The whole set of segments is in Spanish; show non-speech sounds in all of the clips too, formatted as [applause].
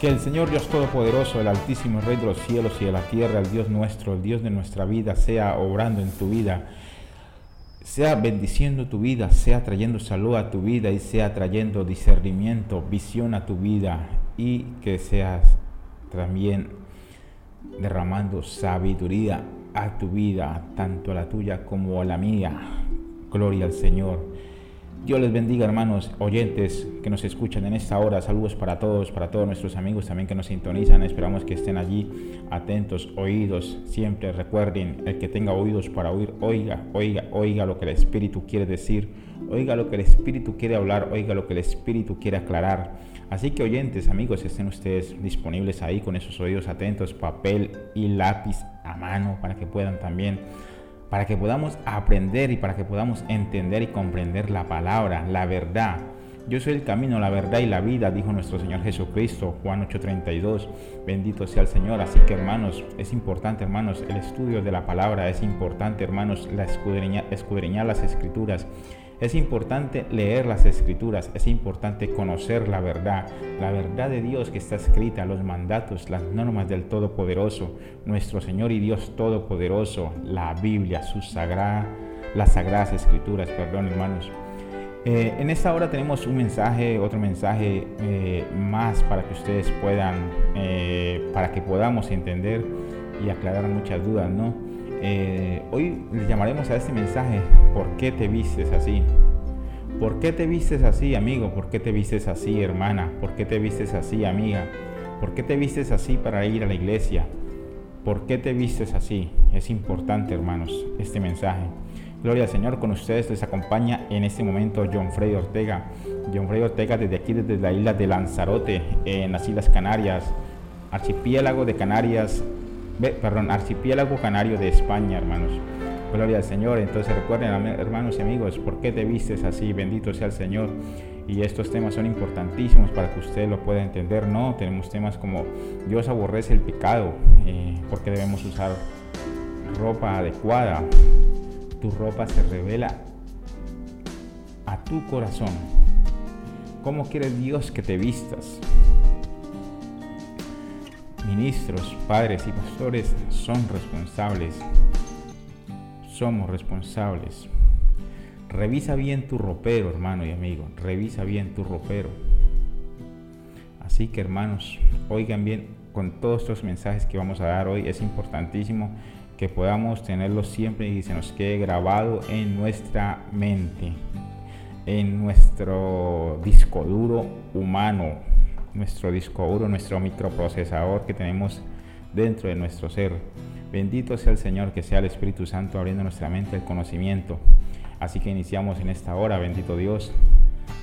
Que el Señor Dios Todopoderoso, el Altísimo Rey de los cielos y de la tierra, el Dios nuestro, el Dios de nuestra vida, sea obrando en tu vida, sea bendiciendo tu vida, sea trayendo salud a tu vida y sea trayendo discernimiento, visión a tu vida y que seas también derramando sabiduría a tu vida, tanto a la tuya como a la mía. Gloria al Señor. Dios les bendiga, hermanos oyentes que nos escuchan en esta hora. Saludos para todos, para todos nuestros amigos también que nos sintonizan. Esperamos que estén allí atentos, oídos. Siempre recuerden, el que tenga oídos para oír, oiga, oiga, oiga lo que el Espíritu quiere decir. Oiga lo que el Espíritu quiere hablar, oiga lo que el Espíritu quiere aclarar. Así que oyentes, amigos, estén ustedes disponibles ahí con esos oídos atentos, papel y lápiz a mano para que puedan también para que podamos aprender y para que podamos entender y comprender la palabra, la verdad. Yo soy el camino, la verdad y la vida, dijo nuestro Señor Jesucristo, Juan 8:32. Bendito sea el Señor. Así que hermanos, es importante hermanos, el estudio de la palabra, es importante hermanos, la escudriñar las escrituras es importante leer las escrituras, es importante conocer la verdad, la verdad de Dios que está escrita, los mandatos, las normas del Todopoderoso, nuestro Señor y Dios Todopoderoso, la Biblia, su sagrada, las sagradas escrituras, perdón hermanos. Eh, en esta hora tenemos un mensaje, otro mensaje eh, más para que ustedes puedan, eh, para que podamos entender y aclarar muchas dudas, ¿no? Eh, hoy le llamaremos a este mensaje, ¿por qué te vistes así? ¿Por qué te vistes así, amigo? ¿Por qué te vistes así, hermana? ¿Por qué te vistes así, amiga? ¿Por qué te vistes así para ir a la iglesia? ¿Por qué te vistes así? Es importante, hermanos, este mensaje. Gloria al Señor, con ustedes les acompaña en este momento John Freddy Ortega. John Freddy Ortega desde aquí, desde la isla de Lanzarote, en las Islas Canarias, archipiélago de Canarias, perdón, archipiélago canario de España, hermanos. Gloria al Señor. Entonces recuerden, hermanos y amigos, ¿por qué te vistes así? Bendito sea el Señor. Y estos temas son importantísimos para que usted lo pueda entender. No, tenemos temas como Dios aborrece el pecado, eh, porque debemos usar ropa adecuada. Tu ropa se revela a tu corazón. ¿Cómo quiere Dios que te vistas? Ministros, padres y pastores son responsables. Somos responsables. Revisa bien tu ropero, hermano y amigo. Revisa bien tu ropero. Así que, hermanos, oigan bien con todos estos mensajes que vamos a dar hoy. Es importantísimo que podamos tenerlos siempre y se nos quede grabado en nuestra mente, en nuestro disco duro humano, nuestro disco duro, nuestro microprocesador que tenemos dentro de nuestro ser. Bendito sea el Señor, que sea el Espíritu Santo abriendo nuestra mente el conocimiento. Así que iniciamos en esta hora, bendito Dios.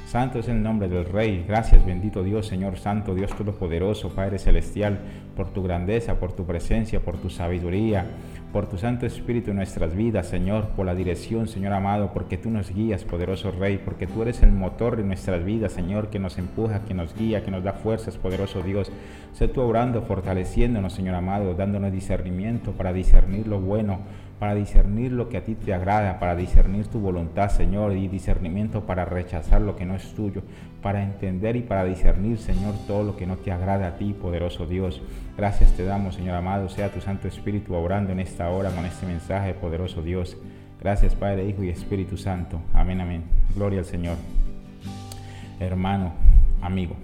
Santo es el nombre del Rey. Gracias, bendito Dios, Señor Santo, Dios Todopoderoso, Padre Celestial, por tu grandeza, por tu presencia, por tu sabiduría, por tu Santo Espíritu en nuestras vidas, Señor, por la dirección, Señor amado, porque tú nos guías, poderoso Rey, porque tú eres el motor de nuestras vidas, Señor, que nos empuja, que nos guía, que nos da fuerzas, poderoso Dios. Sé tú obrando, fortaleciéndonos, Señor amado, dándonos discernimiento para discernir lo bueno para discernir lo que a ti te agrada, para discernir tu voluntad, Señor, y discernimiento para rechazar lo que no es tuyo, para entender y para discernir, Señor, todo lo que no te agrada a ti, poderoso Dios. Gracias te damos, Señor amado, sea tu Santo Espíritu obrando en esta hora con este mensaje, poderoso Dios. Gracias, Padre, Hijo y Espíritu Santo. Amén, amén. Gloria al Señor. Hermano, amigo.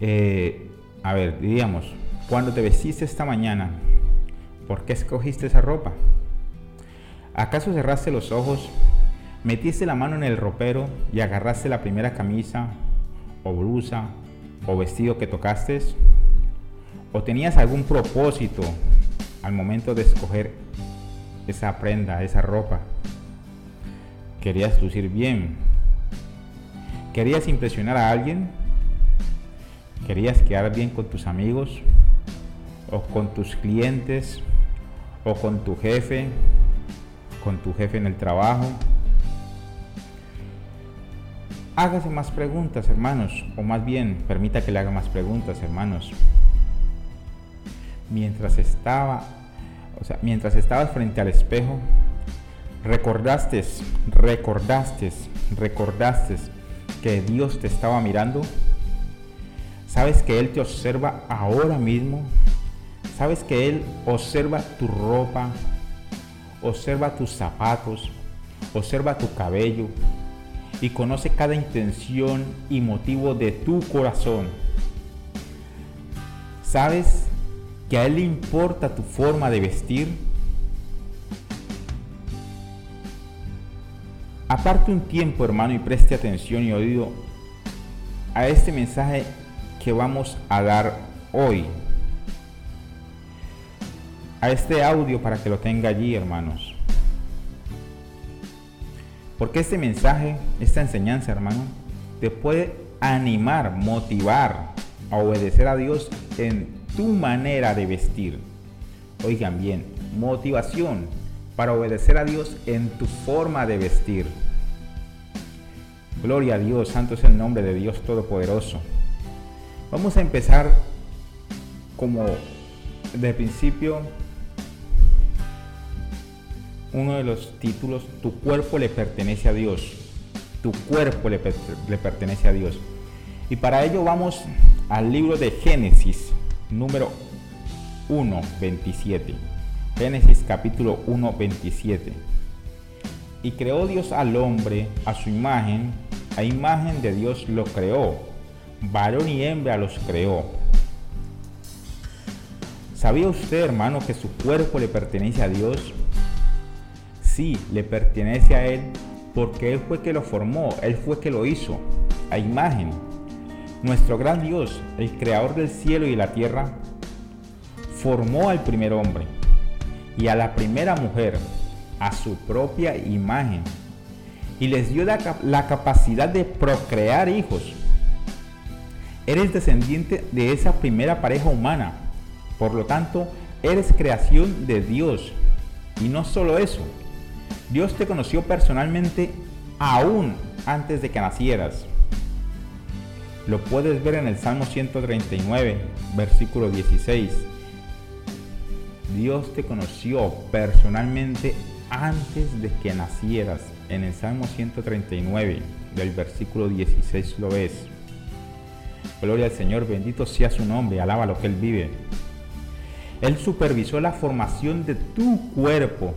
Eh, a ver, diríamos, cuando te vestiste esta mañana, ¿Por qué escogiste esa ropa? ¿Acaso cerraste los ojos, metiste la mano en el ropero y agarraste la primera camisa o blusa o vestido que tocaste? ¿O tenías algún propósito al momento de escoger esa prenda, esa ropa? ¿Querías lucir bien? ¿Querías impresionar a alguien? ¿Querías quedar bien con tus amigos o con tus clientes? O con tu jefe, con tu jefe en el trabajo. Hágase más preguntas, hermanos, o más bien, permita que le haga más preguntas, hermanos. Mientras estaba, o sea, mientras estabas frente al espejo, recordaste, recordaste, recordaste que Dios te estaba mirando. ¿Sabes que Él te observa ahora mismo? ¿Sabes que Él observa tu ropa? Observa tus zapatos, observa tu cabello y conoce cada intención y motivo de tu corazón. ¿Sabes que a Él le importa tu forma de vestir? Aparte un tiempo, hermano, y preste atención y oído a este mensaje que vamos a dar hoy. A este audio para que lo tenga allí, hermanos. Porque este mensaje, esta enseñanza, hermano, te puede animar, motivar a obedecer a Dios en tu manera de vestir. Oigan bien, motivación para obedecer a Dios en tu forma de vestir. Gloria a Dios, santo es el nombre de Dios Todopoderoso. Vamos a empezar como de principio uno de los títulos, tu cuerpo le pertenece a Dios. Tu cuerpo le, pertenece a Dios. Y para ello vamos al libro de Génesis, número 1, 27. Génesis capítulo 1, 27. Y creó Dios al hombre a su imagen, a imagen de Dios lo creó, varón y hembra los creó. ¿Sabía usted, hermano, que su cuerpo le pertenece a Dios? Sí le pertenece a Él porque Él fue que lo formó, Él fue que lo hizo, a imagen. Nuestro gran Dios, el creador del cielo y la tierra, formó al primer hombre y a la primera mujer a su propia imagen y les dio la, la capacidad de procrear hijos. Eres descendiente de esa primera pareja humana, por lo tanto, eres creación de Dios. Y no solo eso, Dios te conoció personalmente aún antes de que nacieras. Lo puedes ver en el Salmo 139, versículo 16. Dios te conoció personalmente antes de que nacieras. En el Salmo 139, del versículo 16 lo ves. Gloria al Señor, bendito sea su nombre, alaba lo que Él vive. Él supervisó la formación de tu cuerpo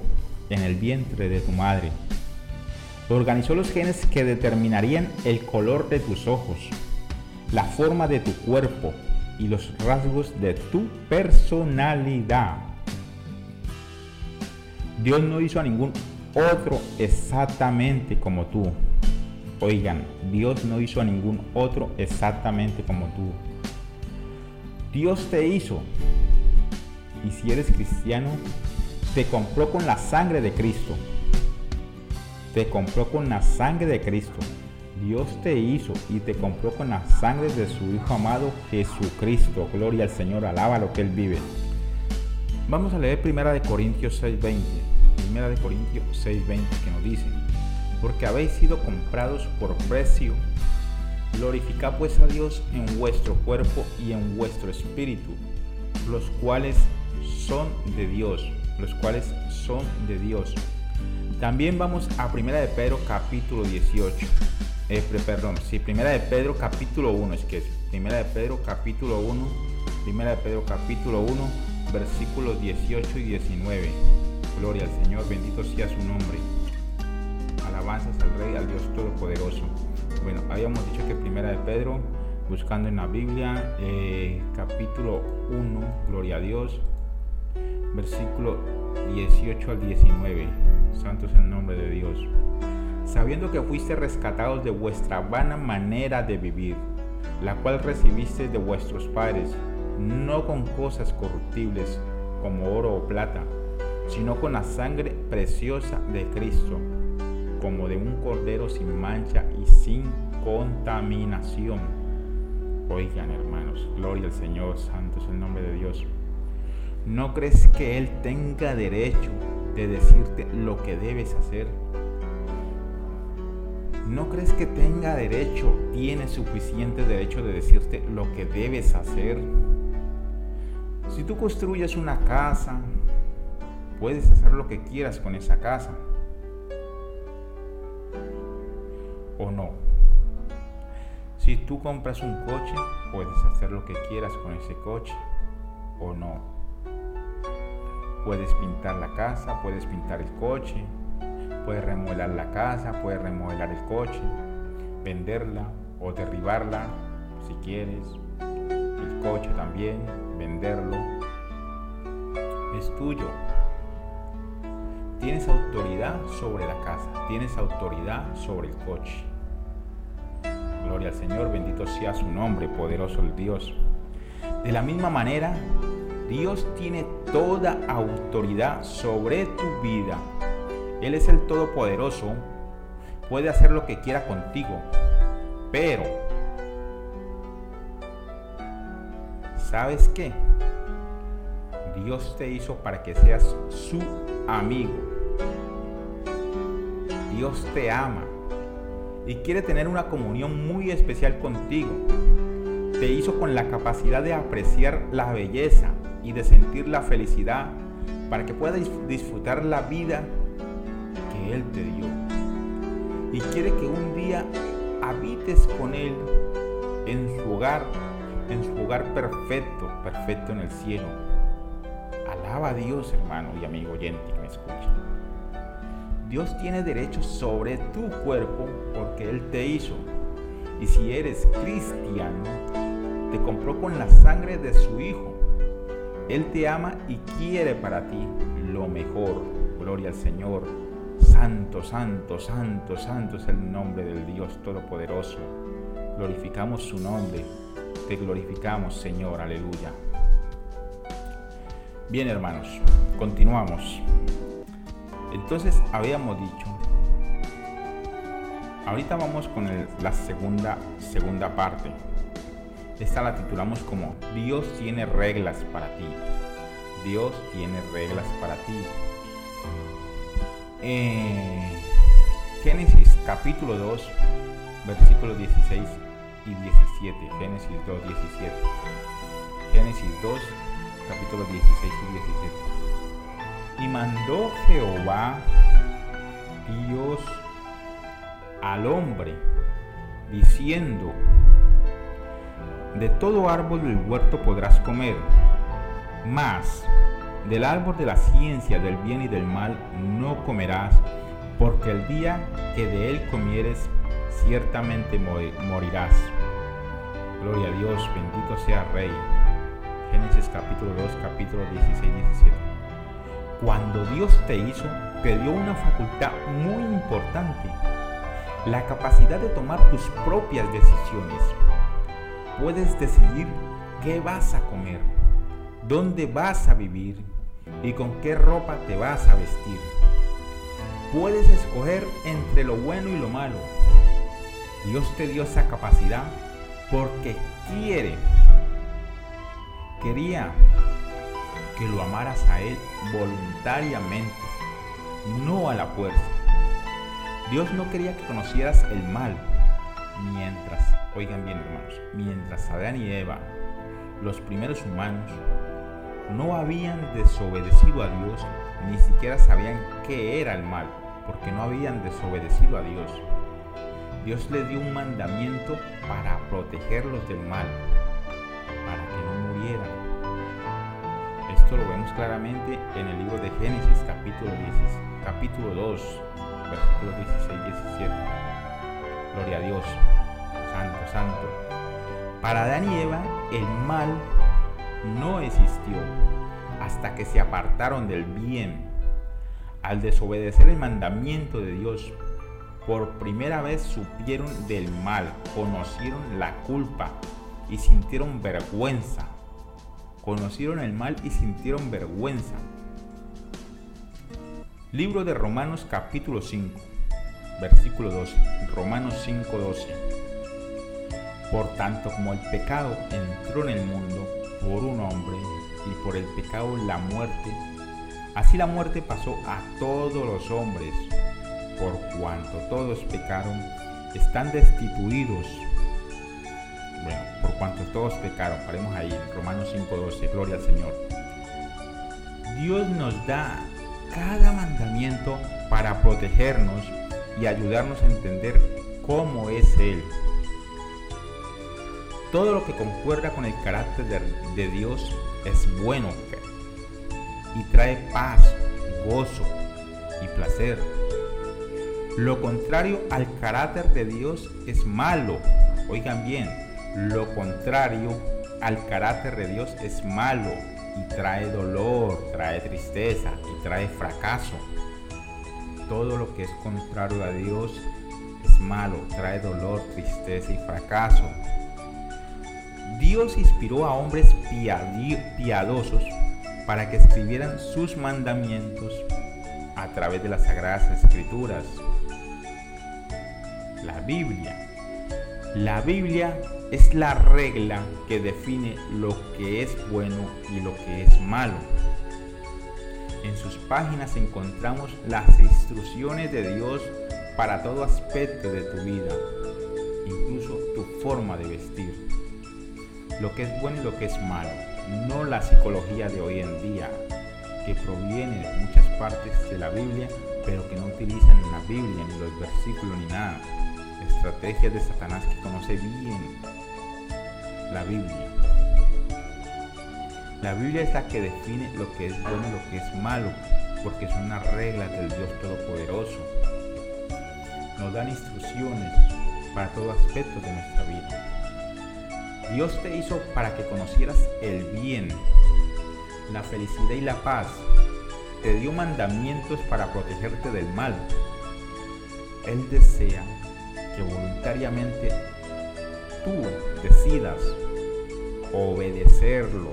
en el vientre de tu madre. Organizó los genes que determinarían el color de tus ojos, la forma de tu cuerpo y los rasgos de tu personalidad. Dios no hizo a ningún otro exactamente como tú. Oigan, Dios no hizo a ningún otro exactamente como tú. Dios te hizo. Y si eres cristiano, te compró con la sangre de Cristo. Te compró con la sangre de Cristo. Dios te hizo y te compró con la sangre de su Hijo amado Jesucristo. Gloria al Señor, alaba lo que Él vive. Vamos a leer Primera de Corintios 6.20. Primera de Corintios 6.20 que nos dice, porque habéis sido comprados por precio. Glorificad pues a Dios en vuestro cuerpo y en vuestro espíritu, los cuales son de Dios los cuales son de Dios. También vamos a Primera de Pedro capítulo 18. Eh, perdón, sí, Primera de Pedro capítulo 1, es que es Primera de Pedro capítulo 1, Primera de Pedro capítulo 1, versículos 18 y 19. Gloria al Señor, bendito sea su nombre. Alabanzas al Rey, al Dios Todopoderoso. Bueno, habíamos dicho que Primera de Pedro, buscando en la Biblia, eh, capítulo 1, Gloria a Dios, versículo 18 al 19. Santo es el nombre de Dios. Sabiendo que fuiste rescatados de vuestra vana manera de vivir, la cual recibiste de vuestros padres, no con cosas corruptibles como oro o plata, sino con la sangre preciosa de Cristo, como de un cordero sin mancha y sin contaminación. Oigan hermanos, gloria al Señor, santo es el nombre de Dios. ¿No crees que Él tenga derecho de decirte lo que debes hacer? ¿No crees que tenga derecho, tiene suficiente derecho de decirte lo que debes hacer? Si tú construyes una casa, puedes hacer lo que quieras con esa casa. ¿O no? Si tú compras un coche, puedes hacer lo que quieras con ese coche o no. Puedes pintar la casa, puedes pintar el coche, puedes remodelar la casa, puedes remodelar el coche, venderla o derribarla si quieres. El coche también, venderlo. Es tuyo. Tienes autoridad sobre la casa, tienes autoridad sobre el coche. Gloria al Señor, bendito sea su nombre, poderoso el Dios. De la misma manera, Dios tiene toda autoridad sobre tu vida. Él es el Todopoderoso, puede hacer lo que quiera contigo, pero, ¿sabes qué? Dios te hizo para que seas su amigo. Dios te ama y quiere tener una comunión muy especial contigo. Te hizo con la capacidad de apreciar la belleza y de sentir la felicidad para que puedas disfrutar la vida que Él te dio. Y quiere que un día habites con Él en su hogar, en su hogar perfecto, perfecto en el cielo. Alaba a Dios, hermano y amigo oyente que me escucha. Dios tiene derechos sobre tu cuerpo porque Él te hizo. Y si eres cristiano, te compró con la sangre de su Hijo. Él te ama y quiere para ti lo mejor. Gloria al Señor. Santo, santo, santo, santo es el nombre del Dios Todopoderoso. Glorificamos su nombre. Te glorificamos, Señor. Aleluya. Bien, hermanos, continuamos. Entonces habíamos dicho, ahorita vamos con la segunda, segunda parte. Esta la titulamos como Dios tiene reglas para ti. Dios tiene reglas para ti. Eh, Génesis capítulo 2, versículos 16 y 17. Génesis 2, 17. Génesis 2, capítulo 16 y 17. Y mandó Jehová Dios al hombre, diciendo, de todo árbol del huerto podrás comer, mas del árbol de la ciencia del bien y del mal no comerás, porque el día que de él comieres, ciertamente morirás. Gloria a Dios, bendito sea Rey. Génesis capítulo 2, capítulo 16, 17 cuando Dios te hizo, te dio una facultad muy importante, la capacidad de tomar tus propias decisiones. Puedes decidir qué vas a comer, dónde vas a vivir y con qué ropa te vas a vestir. Puedes escoger entre lo bueno y lo malo. Dios te dio esa capacidad porque quiere, quería que lo amaras a Él voluntariamente, no a la fuerza. Dios no quería que conocieras el mal mientras, oigan bien hermanos, mientras Adán y Eva, los primeros humanos, no habían desobedecido a Dios, ni siquiera sabían qué era el mal, porque no habían desobedecido a Dios. Dios les dio un mandamiento para protegerlos del mal, para que no murieran lo vemos claramente en el libro de Génesis capítulo, 10, capítulo 2, versículos 16 17. Gloria a Dios, santo, santo. Para Adán y Eva el mal no existió hasta que se apartaron del bien. Al desobedecer el mandamiento de Dios, por primera vez supieron del mal, conocieron la culpa y sintieron vergüenza conocieron el mal y sintieron vergüenza. Libro de Romanos capítulo 5, versículo 12. Romanos 5, 12. Por tanto como el pecado entró en el mundo por un hombre y por el pecado la muerte, así la muerte pasó a todos los hombres, por cuanto todos pecaron, están destituidos bueno, por cuanto todos pecaron, paremos ahí, Romanos 5:12, gloria al Señor. Dios nos da cada mandamiento para protegernos y ayudarnos a entender cómo es Él. Todo lo que concuerda con el carácter de, Dios es bueno y trae paz, gozo y placer. Lo contrario al carácter de Dios es malo. Oigan bien, lo contrario al carácter de Dios es malo y trae dolor, trae tristeza y trae fracaso. Todo lo que es contrario a Dios es malo, trae dolor, tristeza y fracaso. Dios inspiró a hombres piadosos para que escribieran sus mandamientos a través de las sagradas escrituras. La Biblia. La Biblia es la regla que define lo que es bueno y lo que es malo. En sus páginas encontramos las instrucciones de Dios para todo aspecto de tu vida, incluso tu forma de vestir. Lo que es bueno y lo que es malo, no la psicología de hoy en día, que proviene de muchas partes de la Biblia, pero que no utilizan la Biblia, ni los versículos, ni nada. Estrategias de Satanás que conoce bien la Biblia. La Biblia es la que define lo que es bueno y lo que es malo, porque son las reglas del Dios Todopoderoso. Nos dan instrucciones para todo aspecto de nuestra vida. Dios te hizo para que conocieras el bien, la felicidad y la paz. Te dio mandamientos para protegerte del mal. Él desea que voluntariamente tú decidas obedecerlo,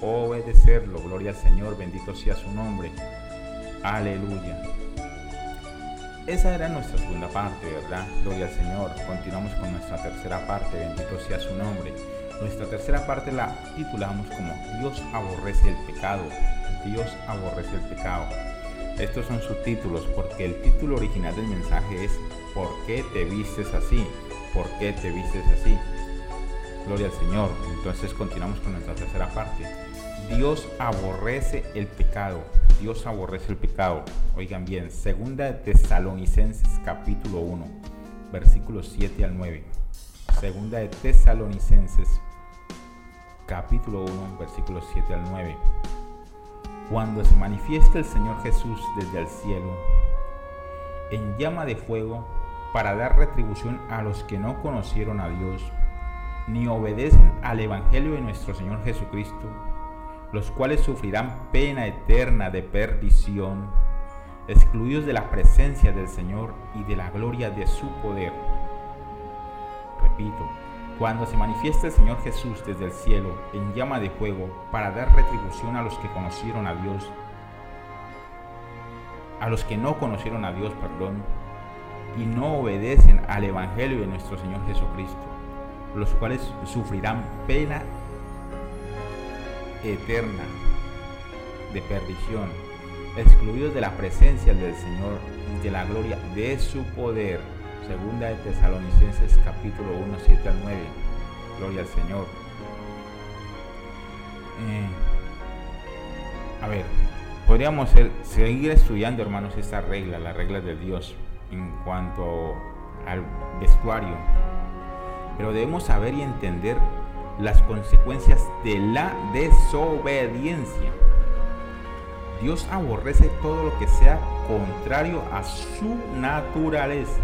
obedecerlo. Gloria al Señor, bendito sea su nombre. Aleluya. Esa era nuestra segunda parte, ¿verdad? Gloria al Señor. Continuamos con nuestra tercera parte, bendito sea su nombre. Nuestra tercera parte la titulamos como Dios aborrece el pecado. Dios aborrece el pecado. Estos son subtítulos porque el título original del mensaje es ¿Por qué te vistes así? ¿Por qué te vistes así? Gloria al Señor. Entonces continuamos con nuestra tercera parte. Dios aborrece el pecado. Dios aborrece el pecado. Oigan bien, segunda de Tesalonicenses capítulo 1, versículos 7 al 9. Segunda de Tesalonicenses capítulo 1, versículos 7 al 9. Cuando se manifieste el Señor Jesús desde el cielo, en llama de fuego, para dar retribución a los que no conocieron a Dios, ni obedecen al Evangelio de nuestro Señor Jesucristo, los cuales sufrirán pena eterna de perdición, excluidos de la presencia del Señor y de la gloria de su poder. Repito, cuando se manifiesta el Señor Jesús desde el cielo en llama de fuego para dar retribución a los que conocieron a Dios, a los que no conocieron a Dios, perdón, y no obedecen al Evangelio de nuestro Señor Jesucristo, los cuales sufrirán pena eterna de perdición, excluidos de la presencia del Señor y de la gloria de su poder. Segunda de Tesalonicenses capítulo 1, 7 al 9. Gloria al Señor. Eh, a ver, podríamos seguir estudiando, hermanos, esta regla, la regla de Dios en cuanto al vestuario. Pero debemos saber y entender las consecuencias de la desobediencia. Dios aborrece todo lo que sea contrario a su naturaleza.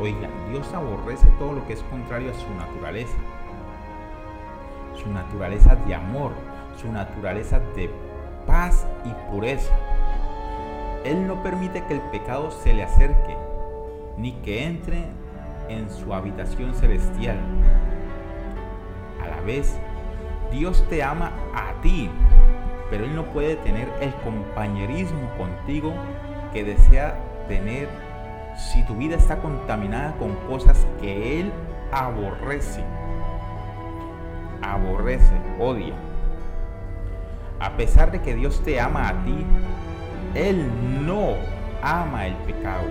Oigan, Dios aborrece todo lo que es contrario a su naturaleza. Su naturaleza de amor, su naturaleza de paz y pureza. Él no permite que el pecado se le acerque, ni que entre en su habitación celestial. Vez, Dios te ama a ti, pero Él no puede tener el compañerismo contigo que desea tener si tu vida está contaminada con cosas que Él aborrece. Aborrece, odia. A pesar de que Dios te ama a ti, Él no ama el pecado.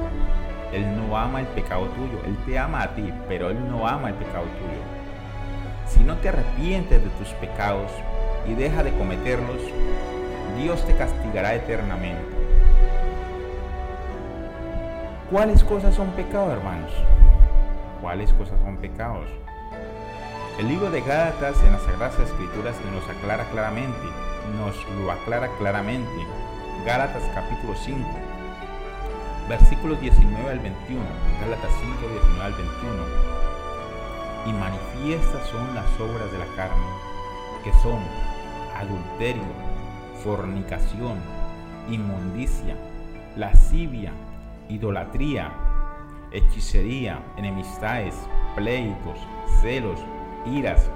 Él no ama el pecado tuyo. Él te ama a ti, pero Él no ama el pecado tuyo. Si no te arrepientes de tus pecados y deja de cometerlos, Dios te castigará eternamente. ¿Cuáles cosas son pecados, hermanos? ¿Cuáles cosas son pecados? El libro de Gálatas en las Sagradas Escrituras nos aclara claramente, nos lo aclara claramente. Gálatas capítulo 5, versículos 19 al 21. Gálatas 5, 19 al 21. Y manifiestas son las obras de la carne, que son adulterio, fornicación, inmundicia, lascivia, idolatría, hechicería, enemistades, pleitos, celos, iras,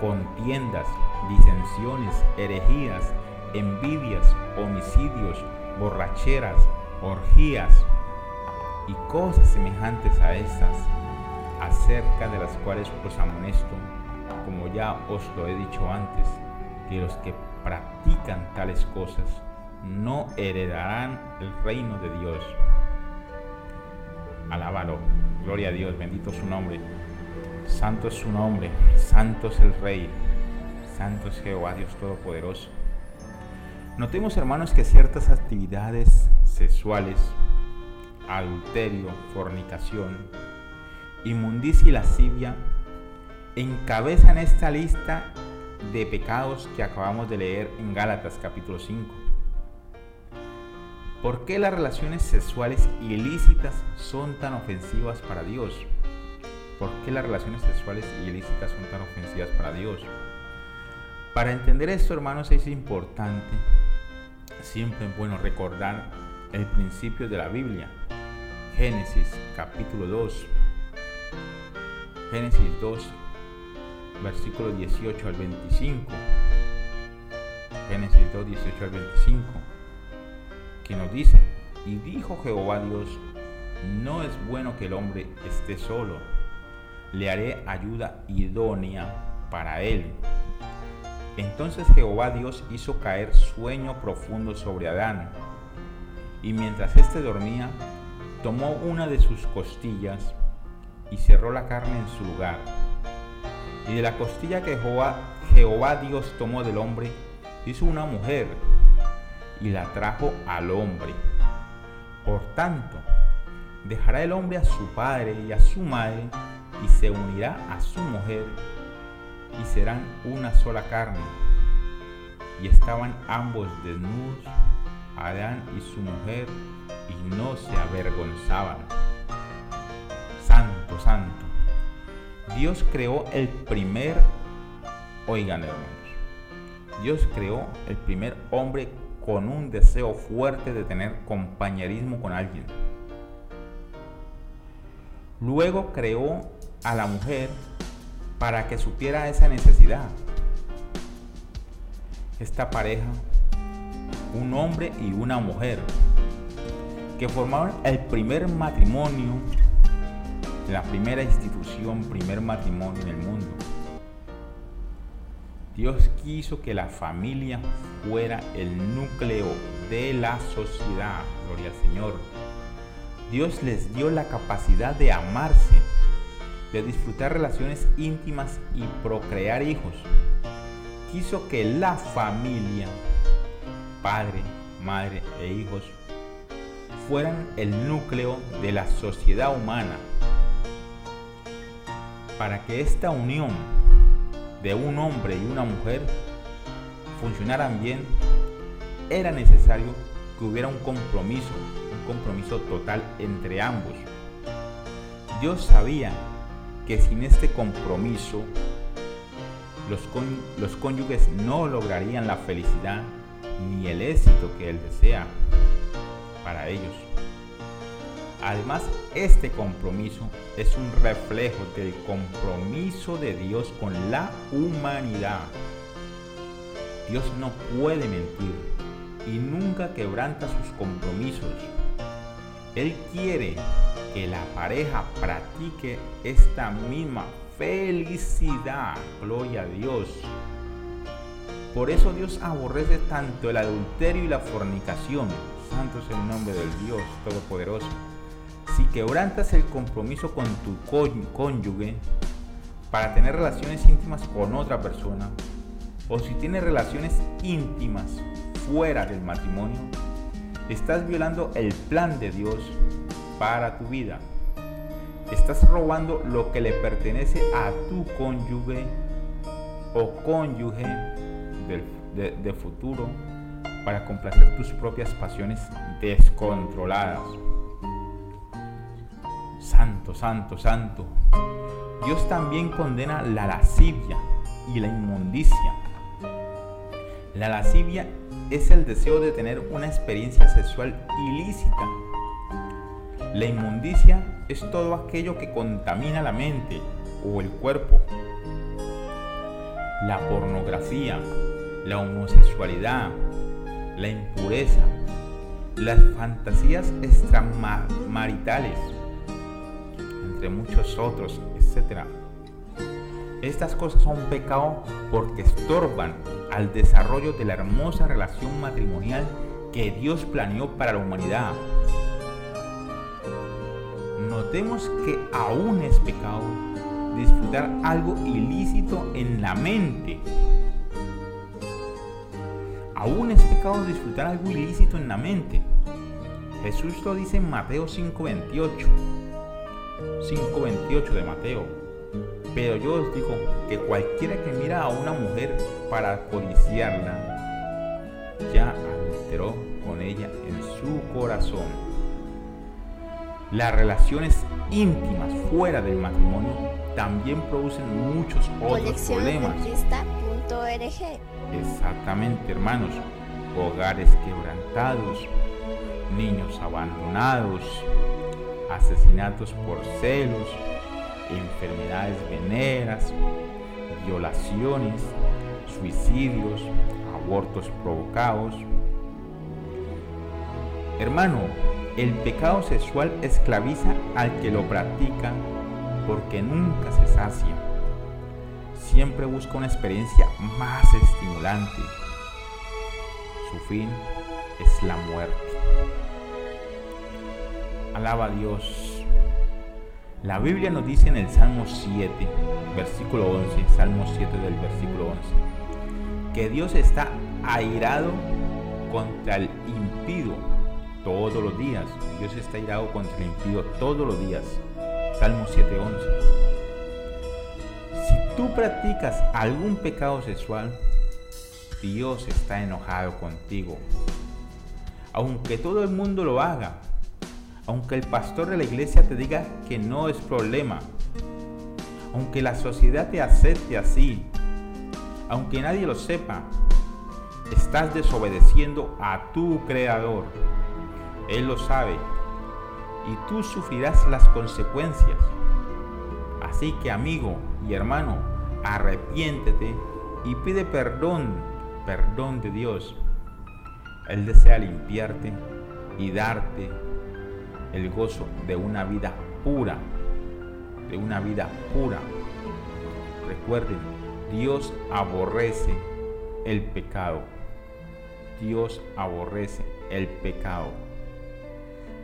contiendas, disensiones, herejías, envidias, homicidios, borracheras, orgías y cosas semejantes a estas, acerca de las cuales os amonesto, como ya os lo he dicho antes, que los que practican tales cosas no heredarán el reino de Dios. Alábalo, gloria a Dios, bendito su nombre. Santo es su nombre, santo es el Rey, santo es Jehová Dios Todopoderoso. Notemos hermanos que ciertas actividades sexuales, adulterio, fornicación, inmundicia y lascivia encabezan esta lista de pecados que acabamos de leer en Gálatas capítulo 5. ¿Por qué las relaciones sexuales ilícitas son tan ofensivas para Dios? ¿Por qué las relaciones sexuales ilícitas son tan ofensivas para Dios? Para entender esto, hermanos, es importante, siempre bueno recordar el principio de la Biblia. Génesis capítulo 2. Génesis 2, versículo 18 al 25. Génesis 2, 18 al 25. Que nos dice, y dijo Jehová Dios, no es bueno que el hombre esté solo le haré ayuda idónea para él. Entonces Jehová Dios hizo caer sueño profundo sobre Adán, y mientras éste dormía, tomó una de sus costillas y cerró la carne en su lugar. Y de la costilla que Jehová, Jehová Dios tomó del hombre, hizo una mujer y la trajo al hombre. Por tanto, dejará el hombre a su padre y a su madre, y se unirá a su mujer y serán una sola carne. Y estaban ambos desnudos, Adán y su mujer, y no se avergonzaban. Santo. Dios creó el primer, oigan hermanos, Dios creó el primer hombre con un deseo fuerte de tener compañerismo con alguien. Luego creó a la mujer para que supiera esa necesidad. Esta pareja, un hombre y una mujer, que formaron el primer matrimonio, la primera institución, primer matrimonio en el mundo. Dios quiso que la familia fuera el núcleo de la sociedad, gloria al Señor. Dios les dio la capacidad de amarse de disfrutar relaciones íntimas y procrear hijos. Quiso que la familia, padre, madre e hijos, fueran el núcleo de la sociedad humana. Para que esta unión de un hombre y una mujer funcionaran bien, era necesario que hubiera un compromiso, un compromiso total entre ambos. Dios sabía que sin este compromiso los, los cónyuges no lograrían la felicidad ni el éxito que Él desea para ellos. Además, este compromiso es un reflejo del compromiso de Dios con la humanidad. Dios no puede mentir y nunca quebranta sus compromisos. Él quiere que la pareja practique esta misma felicidad. Gloria a Dios. Por eso Dios aborrece tanto el adulterio y la fornicación. Santo es el nombre del Dios Todopoderoso. Si quebrantas el compromiso con tu cónyuge para tener relaciones íntimas con otra persona, o si tienes relaciones íntimas fuera del matrimonio, Estás violando el plan de Dios para tu vida. Estás robando lo que le pertenece a tu cónyuge o cónyuge de, futuro para complacer tus propias pasiones descontroladas. Santo, santo, santo. Dios también condena la lascivia y la inmundicia. La lascivia es el deseo de tener una experiencia sexual ilícita. La inmundicia es todo aquello que contamina la mente o el cuerpo. La pornografía, la homosexualidad, la impureza, las fantasías extramaritales, entre muchos otros, etc. Estas cosas son pecado porque estorban al desarrollo de la hermosa relación matrimonial que Dios planeó para la humanidad. Notemos que aún es pecado disfrutar algo ilícito en la mente. Aún es pecado disfrutar algo ilícito en la mente. Jesús lo dice en Mateo 5:28. 5:28 de Mateo. Pero yo os digo que cualquiera que mira a una mujer para codiciarla, ya adulteró con ella en su corazón. Las relaciones íntimas fuera del matrimonio también producen muchos otros problemas. Exactamente, hermanos. Hogares quebrantados, niños abandonados, asesinatos por celos, enfermedades veneras, violaciones, suicidios, abortos provocados. Hermano, el pecado sexual esclaviza al que lo practica porque nunca se sacia. Siempre busca una experiencia más estimulante. Su fin es la muerte. Alaba a Dios la Biblia nos dice en el Salmo 7, versículo 11, Salmo 7 del versículo 11, que Dios está airado contra el impío todos los días. Dios está airado contra el impío todos los días. Salmo 7, 11. Si tú practicas algún pecado sexual, Dios está enojado contigo. Aunque todo el mundo lo haga, aunque el pastor de la iglesia te diga que no es problema, aunque la sociedad te acepte así, aunque nadie lo sepa, estás desobedeciendo a tu creador. Él lo sabe y tú sufrirás las consecuencias. Así que amigo y hermano, arrepiéntete y pide perdón, perdón de Dios. Él desea limpiarte y darte el gozo de una vida pura, de una vida pura. Recuerden, Dios aborrece el pecado. Dios aborrece el pecado.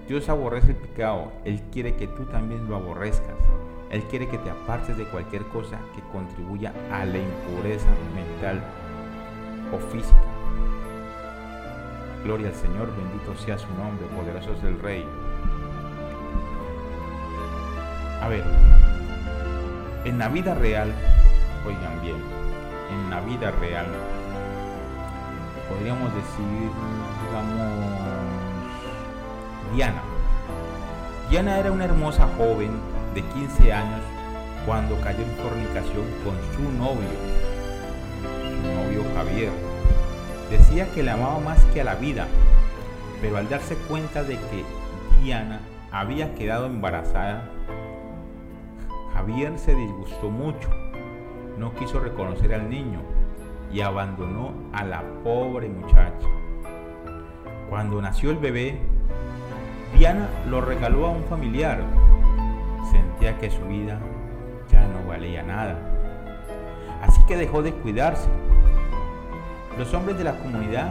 Dios aborrece el pecado. Él quiere que tú también lo aborrezcas. Él quiere que te apartes de cualquier cosa que contribuya a la impureza mental o física. Gloria al Señor, bendito sea su nombre, poderoso es el Rey. A ver, en la vida real, oigan bien, en la vida real, podríamos decir, digamos, Diana. Diana era una hermosa joven de 15 años cuando cayó en fornicación con su novio, su novio Javier. Decía que la amaba más que a la vida, pero al darse cuenta de que Diana había quedado embarazada, Javier se disgustó mucho, no quiso reconocer al niño y abandonó a la pobre muchacha. Cuando nació el bebé, Diana lo regaló a un familiar. Sentía que su vida ya no valía nada. Así que dejó de cuidarse. Los hombres de la comunidad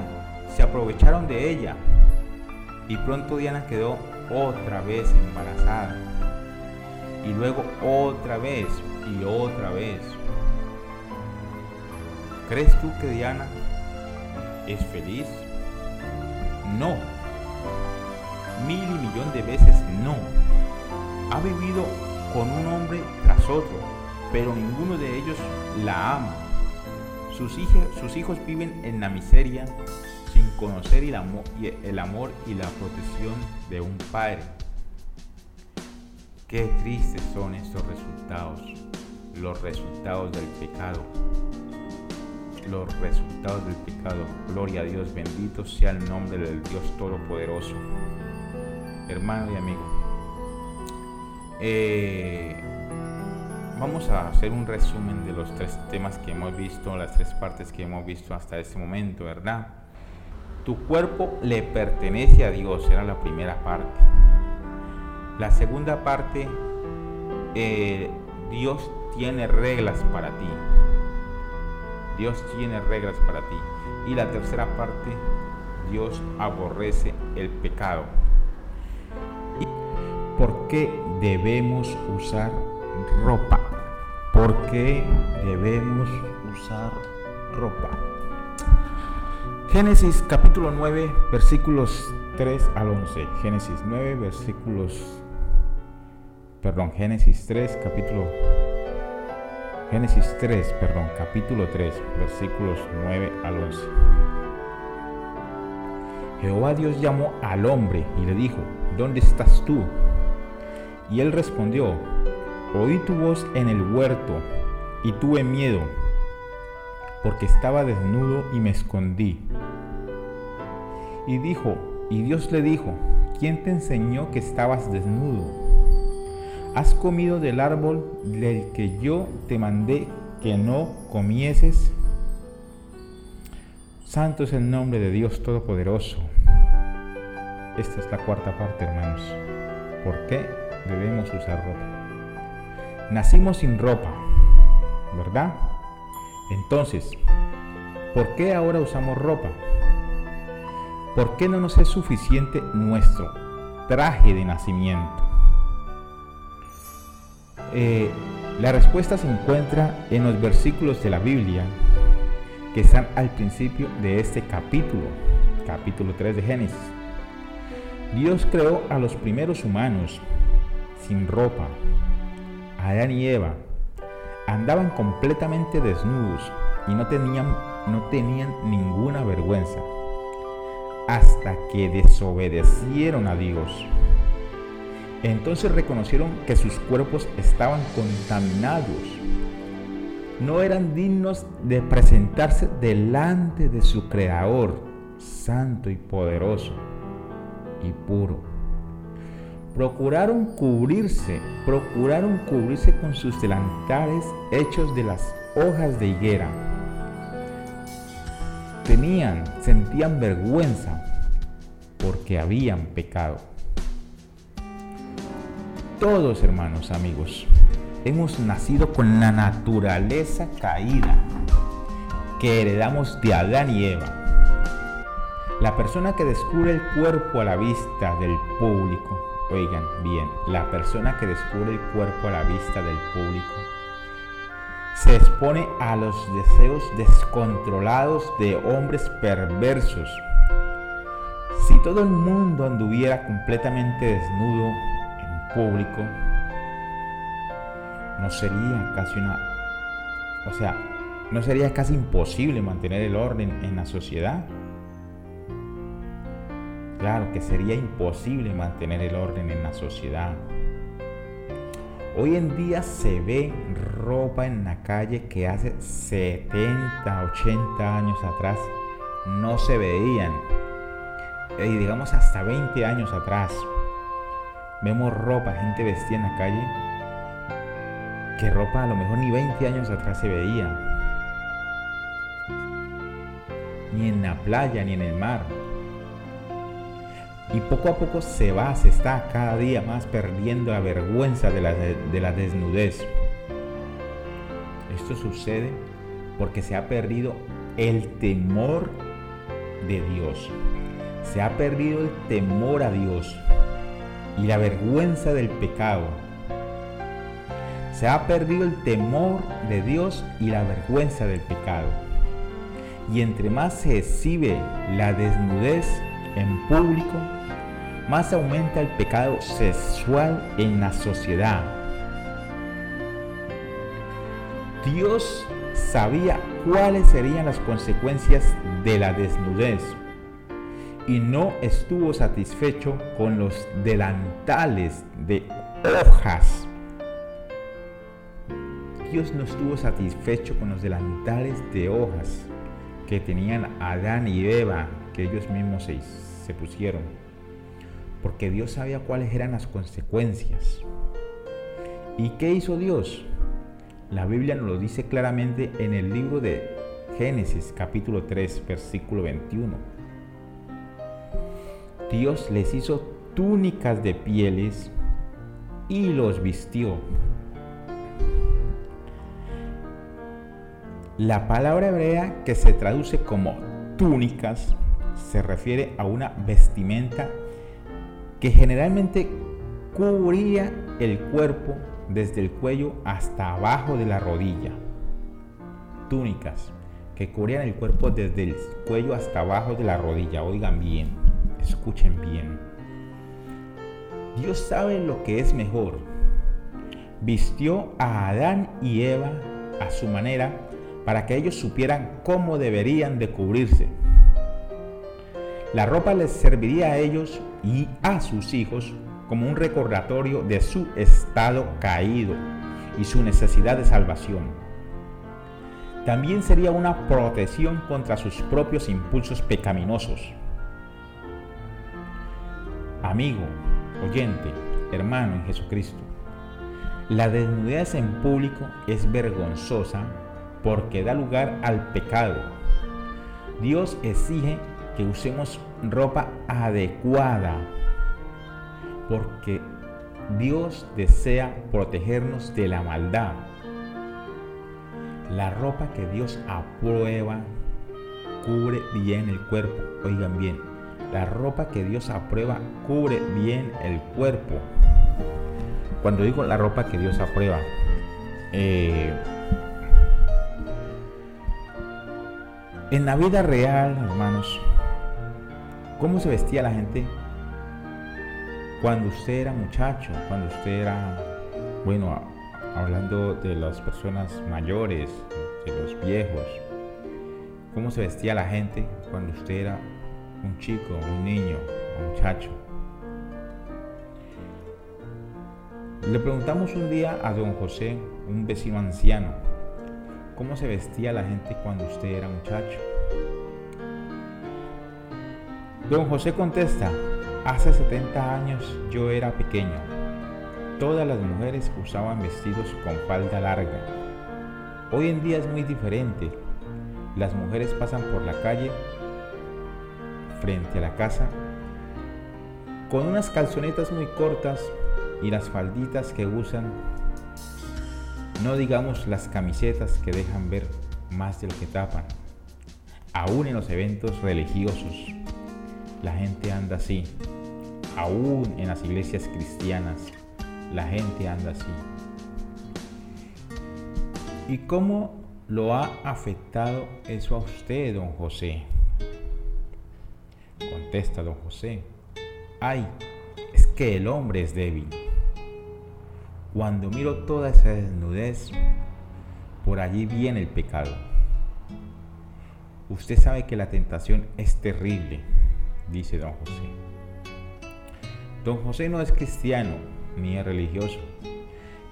se aprovecharon de ella y pronto Diana quedó otra vez embarazada y luego otra vez y otra vez. ¿Crees tú que Diana es feliz? No. Mil y millón de veces no. Ha vivido con un hombre tras otro, pero ninguno de ellos la ama. Sus, hijos, sus hijos viven en la miseria sin conocer el amor y la protección de un padre. Qué tristes son estos resultados, los resultados del pecado. Los resultados del pecado. Gloria a Dios, bendito sea el nombre del Dios Todopoderoso. Hermano y amigo, eh, vamos a hacer un resumen de los tres temas que hemos visto, las tres partes que hemos visto hasta este momento, ¿verdad? Tu cuerpo le pertenece a Dios, era la primera parte. La segunda parte, eh, Dios tiene reglas para ti. Dios tiene reglas para ti. Y la tercera parte, Dios aborrece el pecado. ¿Por qué debemos usar ropa? ¿Por qué debemos usar ropa? Génesis capítulo 9 versículos 3 al 11. Génesis 9 versículos... Perdón, Génesis 3 capítulo... Génesis 3, perdón, capítulo 3 versículos 9 al 11. Jehová Dios llamó al hombre y le dijo, ¿dónde estás tú? Y él respondió, oí tu voz en el huerto y tuve miedo porque estaba desnudo y me escondí. Y dijo, y Dios le dijo, ¿quién te enseñó que estabas desnudo? ¿Has comido del árbol del que yo te mandé que no comieses? Santo es el nombre de Dios Todopoderoso. Esta es la cuarta parte, hermanos. ¿Por qué debemos usar ropa? Nacimos sin ropa, ¿verdad? Entonces, ¿por qué ahora usamos ropa? ¿Por qué no nos es suficiente nuestro traje de nacimiento? Eh, la respuesta se encuentra en los versículos de la Biblia que están al principio de este capítulo, capítulo 3 de Génesis. Dios creó a los primeros humanos sin ropa, Adán y Eva, andaban completamente desnudos y no tenían, no tenían ninguna vergüenza hasta que desobedecieron a Dios. Entonces reconocieron que sus cuerpos estaban contaminados. No eran dignos de presentarse delante de su Creador, santo y poderoso y puro procuraron cubrirse, procuraron cubrirse con sus delantales hechos de las hojas de higuera. Tenían, sentían vergüenza porque habían pecado. Todos hermanos, amigos, hemos nacido con la naturaleza caída que heredamos de Adán y Eva. La persona que descubre el cuerpo a la vista del público Oigan bien, la persona que descubre el cuerpo a la vista del público se expone a los deseos descontrolados de hombres perversos. Si todo el mundo anduviera completamente desnudo público, no sería casi una... O sea, no sería casi imposible mantener el orden en la sociedad. Claro que sería imposible mantener el orden en la sociedad. Hoy en día se ve ropa en la calle que hace 70, 80 años atrás no se veían. Y digamos hasta 20 años atrás. Vemos ropa, gente vestida en la calle, que ropa a lo mejor ni 20 años atrás se veía. Ni en la playa, ni en el mar y poco a poco se va, se está cada día más perdiendo la vergüenza de la, de la desnudez. Esto sucede porque se ha perdido el temor de Dios. Se ha perdido el temor a Dios y la vergüenza del pecado. Se ha perdido el temor de Dios y la vergüenza del pecado. Y entre más se exhibe la desnudez en público, más aumenta el pecado sexual en la sociedad. Dios sabía cuáles serían las consecuencias de la desnudez y no estuvo satisfecho con los delantales de hojas. Dios no estuvo satisfecho con los delantales de hojas que tenían Adán y Eva, que ellos mismos se, pusieron, porque Dios sabía cuáles eran las consecuencias. ¿Y qué hizo Dios? La Biblia nos lo dice claramente en el libro de Génesis capítulo 3 versículo 21. Dios les hizo túnicas de pieles y los vistió. La palabra hebrea que se traduce como túnicas se refiere a una vestimenta que generalmente cubría el cuerpo desde el cuello hasta abajo de la rodilla. Túnicas que cubrían el cuerpo desde el cuello hasta abajo de la rodilla. Oigan bien, escuchen bien. Dios sabe lo que es mejor. Vistió a Adán y Eva a su manera para que ellos supieran cómo deberían de cubrirse. La ropa les serviría a ellos y a sus hijos como un recordatorio de su estado caído y su necesidad de salvación. También sería una protección contra sus propios impulsos pecaminosos. Amigo, oyente, hermano en Jesucristo, la desnudez en público es vergonzosa porque da lugar al pecado. Dios exige que usemos ropa adecuada porque Dios desea protegernos de la maldad. La ropa que Dios aprueba cubre bien el cuerpo. Oigan bien, la ropa que Dios aprueba cubre bien el cuerpo. Cuando digo la ropa que Dios aprueba, eh, En la vida real, hermanos, ¿cómo se vestía la gente cuando usted era muchacho? Cuando usted era, bueno, hablando de las personas mayores, de los viejos, ¿cómo se vestía la gente cuando usted era un chico, un niño, un muchacho? Le preguntamos un día a don José, un vecino anciano, cómo se vestía la gente cuando usted era muchacho. Don José contesta, hace 70 años yo era pequeño. Todas las mujeres usaban vestidos con falda larga. Hoy en día es muy diferente. Las mujeres pasan por la calle frente a la casa con unas calzonetas muy cortas y las falditas que usan no digamos las camisetas que dejan ver más de lo que tapan. Aún en los eventos religiosos, la gente anda así. Aún en las iglesias cristianas, la gente anda así. ¿Y cómo lo ha afectado eso a usted, don José? Contesta don José. Ay, es que el hombre es débil. Cuando miro toda esa desnudez, por allí viene el pecado. Usted sabe que la tentación es terrible, dice don José. Don José no es cristiano ni es religioso,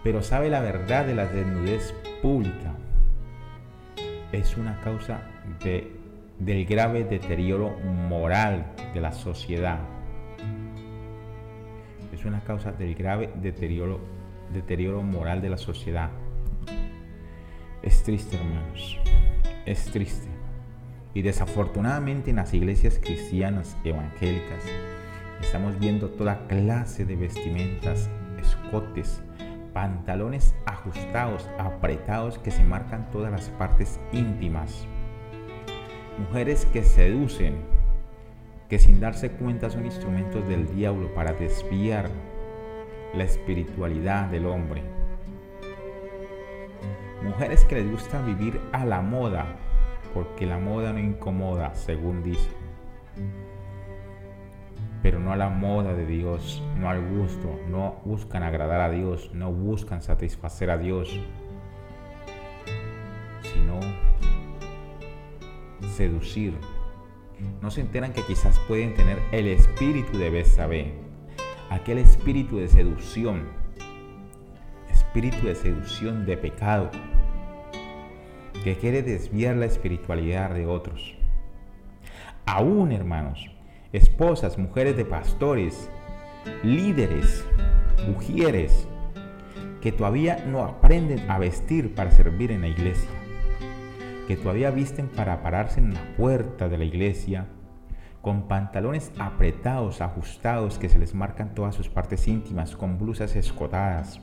pero sabe la verdad de la desnudez pública. Es una causa de, del grave deterioro moral de la sociedad. Es una causa del grave deterioro deterioro moral de la sociedad. Es triste, hermanos. Es triste. Y desafortunadamente en las iglesias cristianas evangélicas estamos viendo toda clase de vestimentas, escotes, pantalones ajustados, apretados que se marcan todas las partes íntimas. Mujeres que seducen, que sin darse cuenta son instrumentos del diablo para desviar la espiritualidad del hombre. Mujeres que les gusta vivir a la moda, porque la moda no incomoda, según dicen. Pero no a la moda de Dios, no al gusto, no buscan agradar a Dios, no buscan satisfacer a Dios, seducir. No se enteran que quizás pueden tener el espíritu de Betsabé, aquel espíritu de seducción, espíritu de seducción de pecado, que quiere desviar la espiritualidad de otros. Aún, hermanos, esposas, mujeres de pastores, líderes, mujeres, que todavía no aprenden a vestir para servir en la iglesia, que todavía visten para pararse en la puerta de la iglesia, con pantalones apretados, ajustados, que se les marcan todas sus partes íntimas, con blusas escotadas.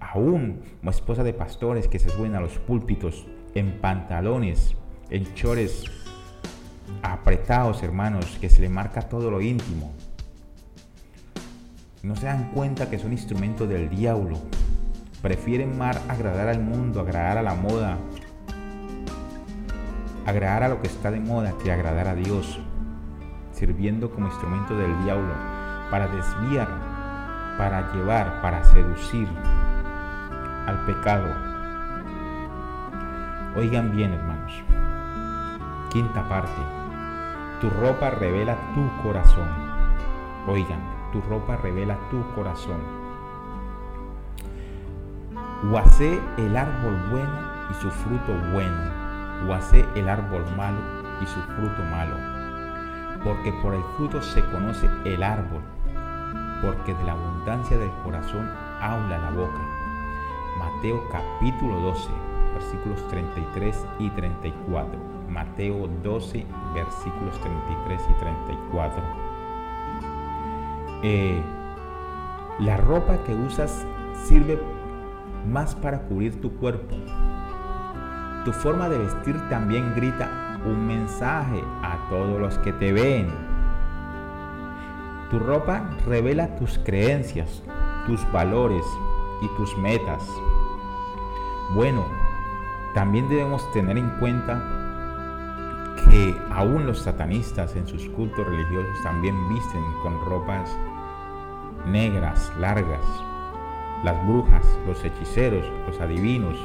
Aún como esposa de pastores que se suben a los púlpitos en pantalones, en chores apretados, hermanos, que se le marca todo lo íntimo. No se dan cuenta que son instrumentos del diablo, Prefieren más agradar al mundo, agradar a la moda, agradar a lo que está de moda que agradar a Dios, sirviendo como instrumento del diablo para desviar, para llevar, para seducir al pecado. Oigan bien, hermanos. Quinta parte. Tu ropa revela tu corazón. Oigan, tu ropa revela tu corazón Guacé el árbol bueno y su fruto bueno, guacé el árbol malo y su fruto malo. Porque por el fruto se conoce el árbol, porque de la abundancia del corazón habla la boca. Mateo capítulo 12, versículos 33 y 34. Mateo 12, versículos 33 y 34. Eh, la ropa que usas sirve más para cubrir tu cuerpo. Tu forma de vestir también grita un mensaje a todos los que te ven. Tu ropa revela tus creencias, tus valores y tus metas. Bueno, también debemos tener en cuenta que aún los satanistas en sus cultos religiosos también visten con ropas negras, largas, las brujas, los hechiceros, los adivinos.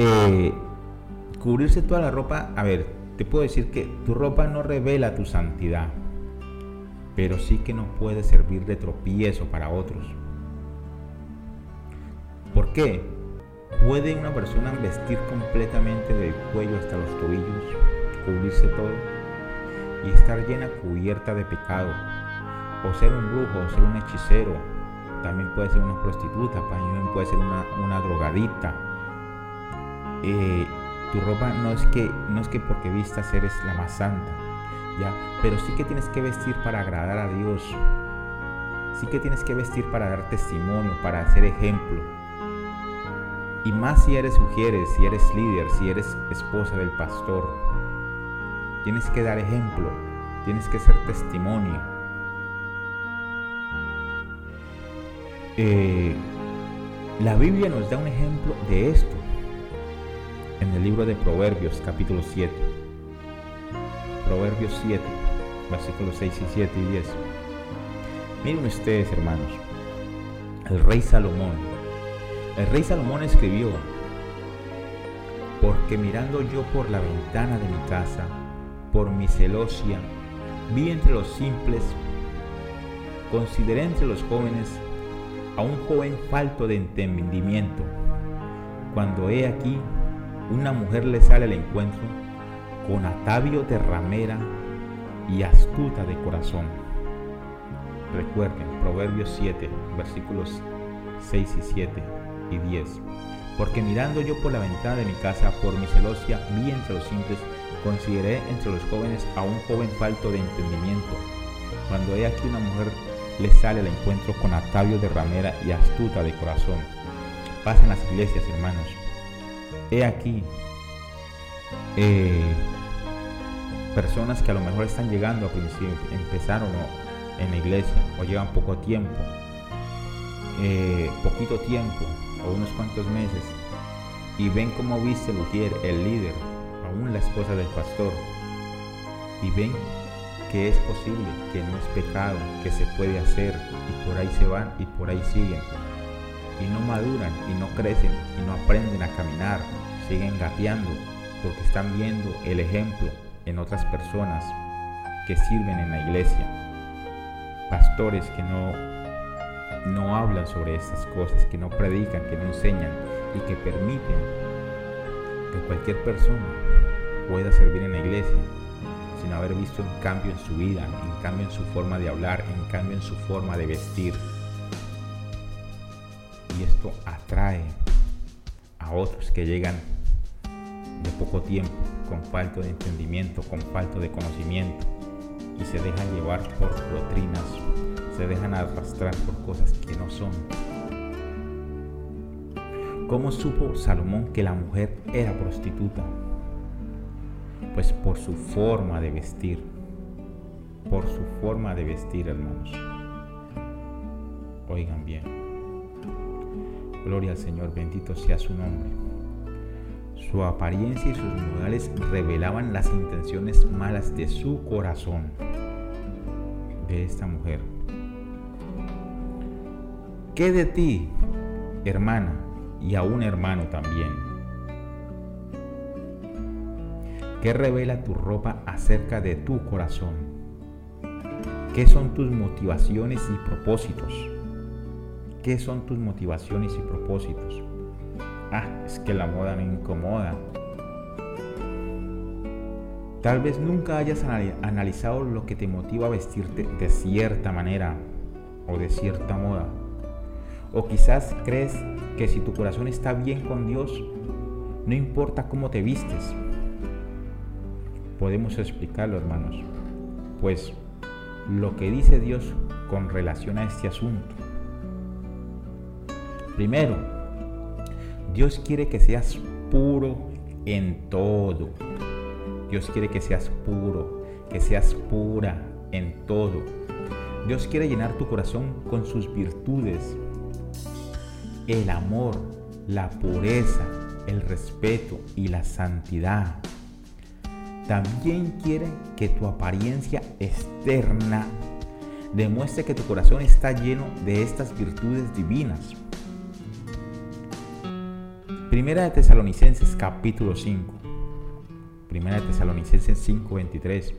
Eh, cubrirse toda la ropa, a ver, te puedo decir que tu ropa no revela tu santidad, pero sí que no puede servir de tropiezo para otros. ¿Por qué? ¿Puede una persona vestir completamente del cuello hasta los tobillos, cubrirse todo y estar llena cubierta de pecado? O ser un brujo, o ser un hechicero, también puede ser una prostituta, también puede ser una, drogadita. Eh, tu ropa no es que no es que porque vistas eres la más santa, ya, pero sí que tienes que vestir para agradar a Dios. Sí que tienes que vestir para dar testimonio, para hacer ejemplo. Y más si eres mujer, si eres líder, si eres esposa del pastor. Tienes que dar ejemplo, tienes que ser testimonio. Eh, la Biblia nos da un ejemplo de esto en el libro de Proverbios capítulo 7. Proverbios 7, versículos 6 y 7 y 10. Miren ustedes, hermanos, el rey Salomón. El rey Salomón escribió, porque mirando yo por la ventana de mi casa, por mi celosia, vi entre los simples, consideré entre los jóvenes a un joven falto de entendimiento, cuando he aquí una mujer le sale al encuentro con atavio de ramera y astuta de corazón. Recuerden, Proverbios 7, versículos 6 y 7 y 10. Porque mirando yo por la ventana de mi casa, por mi celosia, vi entre los simples, consideré entre los jóvenes a un joven falto de entendimiento. Cuando he aquí una mujer le sale al encuentro con atavio de ramera y astuta de corazón. Pasa en las iglesias, hermanos. He aquí eh, personas que a lo mejor están llegando a principio, empezaron en la iglesia o llevan poco tiempo, eh, poquito tiempo o unos cuantos meses y ven cómo viste el líder, aún la esposa del pastor y ven que es posible, que no es pecado, que se puede hacer y por ahí se van y por ahí siguen. Y no maduran y no crecen y no aprenden a caminar siguen gateando porque están viendo el ejemplo en otras personas que sirven en la iglesia. Pastores que no, no hablan sobre estas cosas, que no predican, que no enseñan y que permiten que cualquier persona pueda servir en la iglesia sin haber visto un cambio en su vida, en cambio en su forma de hablar, en cambio en su forma de vestir. Y esto atrae a otros que llegan de poco tiempo, con falta de entendimiento, con falta de conocimiento, y se dejan llevar por doctrinas, se dejan arrastrar por cosas que no son. ¿Cómo supo Salomón que la mujer era prostituta? Pues por su forma de vestir, por su forma de vestir, hermanos. Oigan bien. Gloria al Señor, bendito sea su nombre. Su apariencia y sus modales revelaban las intenciones malas de su corazón, de esta mujer. ¿Qué de ti, hermana, y a un hermano también? ¿Qué revela tu ropa acerca de tu corazón? ¿Qué son tus motivaciones y propósitos? ¿Qué son tus motivaciones y propósitos? Ah, es que la moda me incomoda. Tal vez nunca hayas analizado lo que te motiva a vestirte de cierta manera o de cierta moda. O quizás crees que si tu corazón está bien con Dios, no importa cómo te vistes. Podemos explicarlo, hermanos. Pues lo que dice Dios con relación a este asunto. Primero, Dios quiere que seas puro en todo. Dios quiere que seas puro, que seas pura en todo. Dios quiere llenar tu corazón con sus virtudes. El amor, la pureza, el respeto y la santidad. También quiere que tu apariencia externa demuestre que tu corazón está lleno de estas virtudes divinas. Primera de Tesalonicenses capítulo 5. Primera de Tesalonicenses 5:23.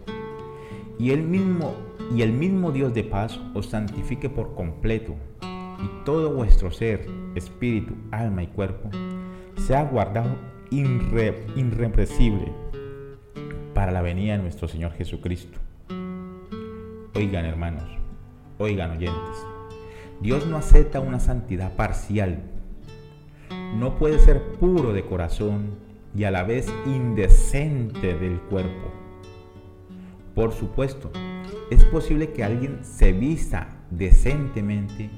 Y el mismo y el mismo Dios de paz os santifique por completo, y todo vuestro ser, espíritu, alma y cuerpo sea guardado irre, irrepresible para la venida de nuestro Señor Jesucristo. Oigan, hermanos, oigan oyentes. Dios no acepta una santidad parcial no puede ser puro de corazón y a la vez indecente del cuerpo. Por supuesto, es posible que alguien se vista decentemente.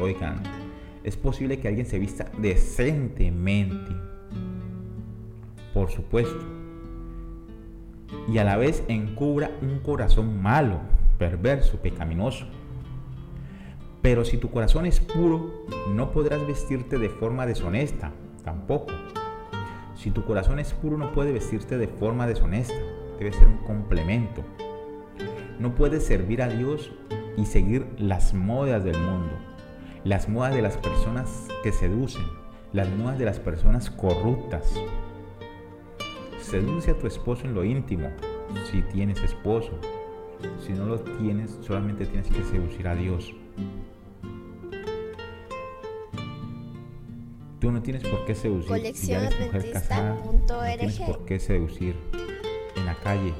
Oigan, es posible que alguien se vista decentemente. Por supuesto. Y a la vez encubra un corazón malo, perverso, pecaminoso. Pero si tu corazón es puro, no podrás vestirte de forma deshonesta, tampoco. Si tu corazón es puro, no puede vestirte de forma deshonesta, debe ser un complemento. No puedes servir a Dios y seguir las modas del mundo, las modas de las personas que seducen, las modas de las personas corruptas. Seduce a tu esposo en lo íntimo, si tienes esposo. Si no lo tienes, solamente tienes que seducir a Dios. Tú no tienes por qué seducir si ya eres mujer casada. No tienes por qué seducir en la calle.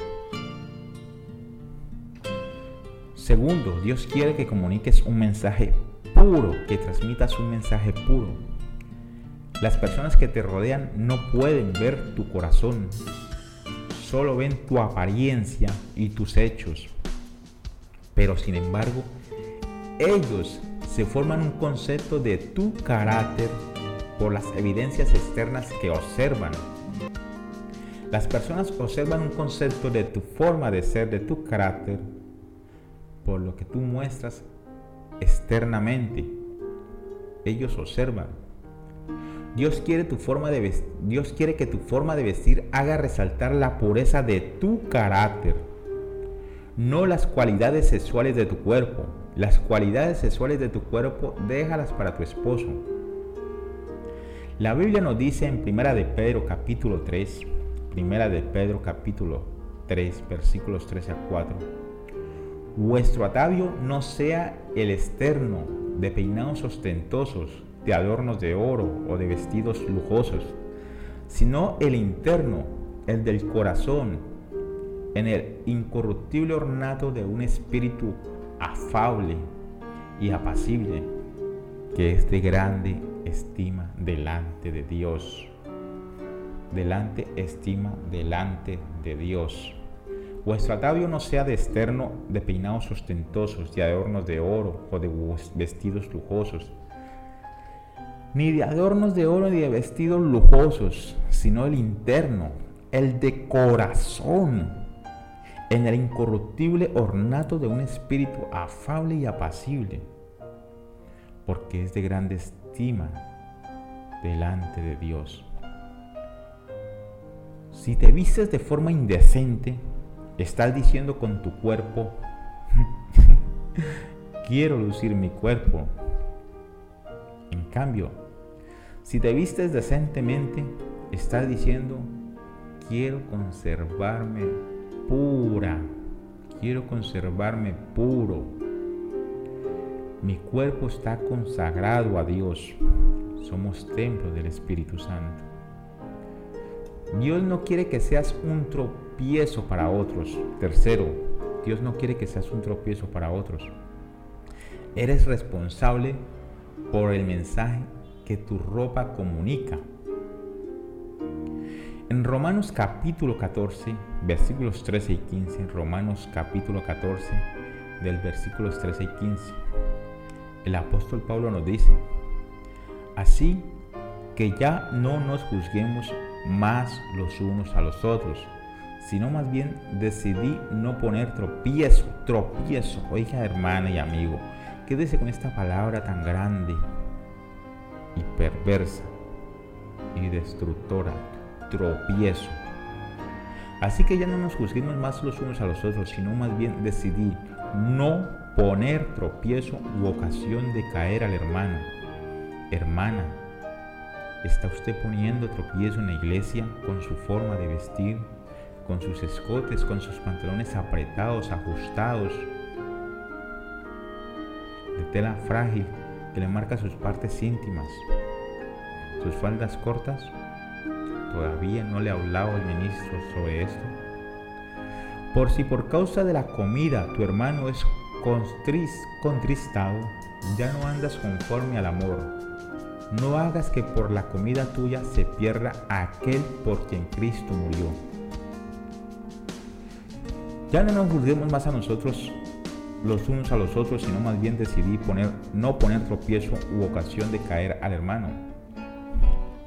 Segundo, Dios quiere que comuniques un mensaje puro, que transmitas un mensaje puro. Las personas que te rodean no pueden ver tu corazón, solo ven tu apariencia y tus hechos. Pero sin embargo, ellos se forman un concepto de tu carácter por las evidencias externas que observan. Las personas observan un concepto de tu forma de ser, de tu carácter, por lo que tú muestras externamente. Ellos observan. Dios quiere, tu forma de Dios quiere que tu forma de vestir haga resaltar la pureza de tu carácter, no las cualidades sexuales de tu cuerpo. Las cualidades sexuales de tu cuerpo déjalas para tu esposo La Biblia nos dice en Primera de Pedro capítulo 3, Primera de Pedro capítulo 3, versículos 13 a 4. Vuestro atavio no sea el externo de peinados ostentosos, de adornos de oro o de vestidos lujosos, sino el interno, el del corazón, en el incorruptible ornato de un espíritu afable y apacible, que es de grande estima delante de Dios. Delante estima delante de Dios. Vuestro atavio no sea de externo, de peinados ostentosos, de adornos de oro o de vestidos lujosos, ni de adornos de oro ni de vestidos lujosos, sino el interno, el de corazón, en el incorruptible ornato de un espíritu afable y apacible, porque es de grande estima delante de Dios. Si te vistes de forma indecente, estás diciendo con tu cuerpo, [laughs] quiero lucir mi cuerpo. En cambio, si te vistes decentemente, estás diciendo, quiero conservarme pura. Quiero conservarme puro. Mi cuerpo está consagrado a Dios. Somos templo del Espíritu Santo. Dios no quiere que seas un tropiezo para otros. Tercero, Dios no quiere que seas un tropiezo para otros. Eres responsable por el mensaje que tu ropa comunica. En Romanos capítulo 14, versículos 13 y 15, Romanos capítulo 14, del versículos 13 y 15, el apóstol Pablo nos dice, así que ya no nos juzguemos más los unos a los otros, sino más bien decidí no poner tropiezo, tropiezo, oiga hermana y amigo, quédese con esta palabra tan grande y perversa y destructora tropiezo. Así que ya no nos juzguemos más los unos a los otros, sino más bien decidí no poner tropiezo u ocasión de caer al hermano. Hermana, ¿está usted poniendo tropiezo en la iglesia con su forma de vestir, con sus escotes, con sus pantalones apretados, ajustados, de tela frágil que le marca sus partes íntimas, sus faldas cortas? todavía no le ha hablado el ministro sobre esto? Por si por causa de la comida tu hermano es contristado, ya no andas conforme al amor. No hagas que por la comida tuya se pierda aquel por quien Cristo murió. Ya no nos juzguemos más a nosotros los unos a los otros, sino más bien decidí poner, no poner tropiezo u ocasión de caer al hermano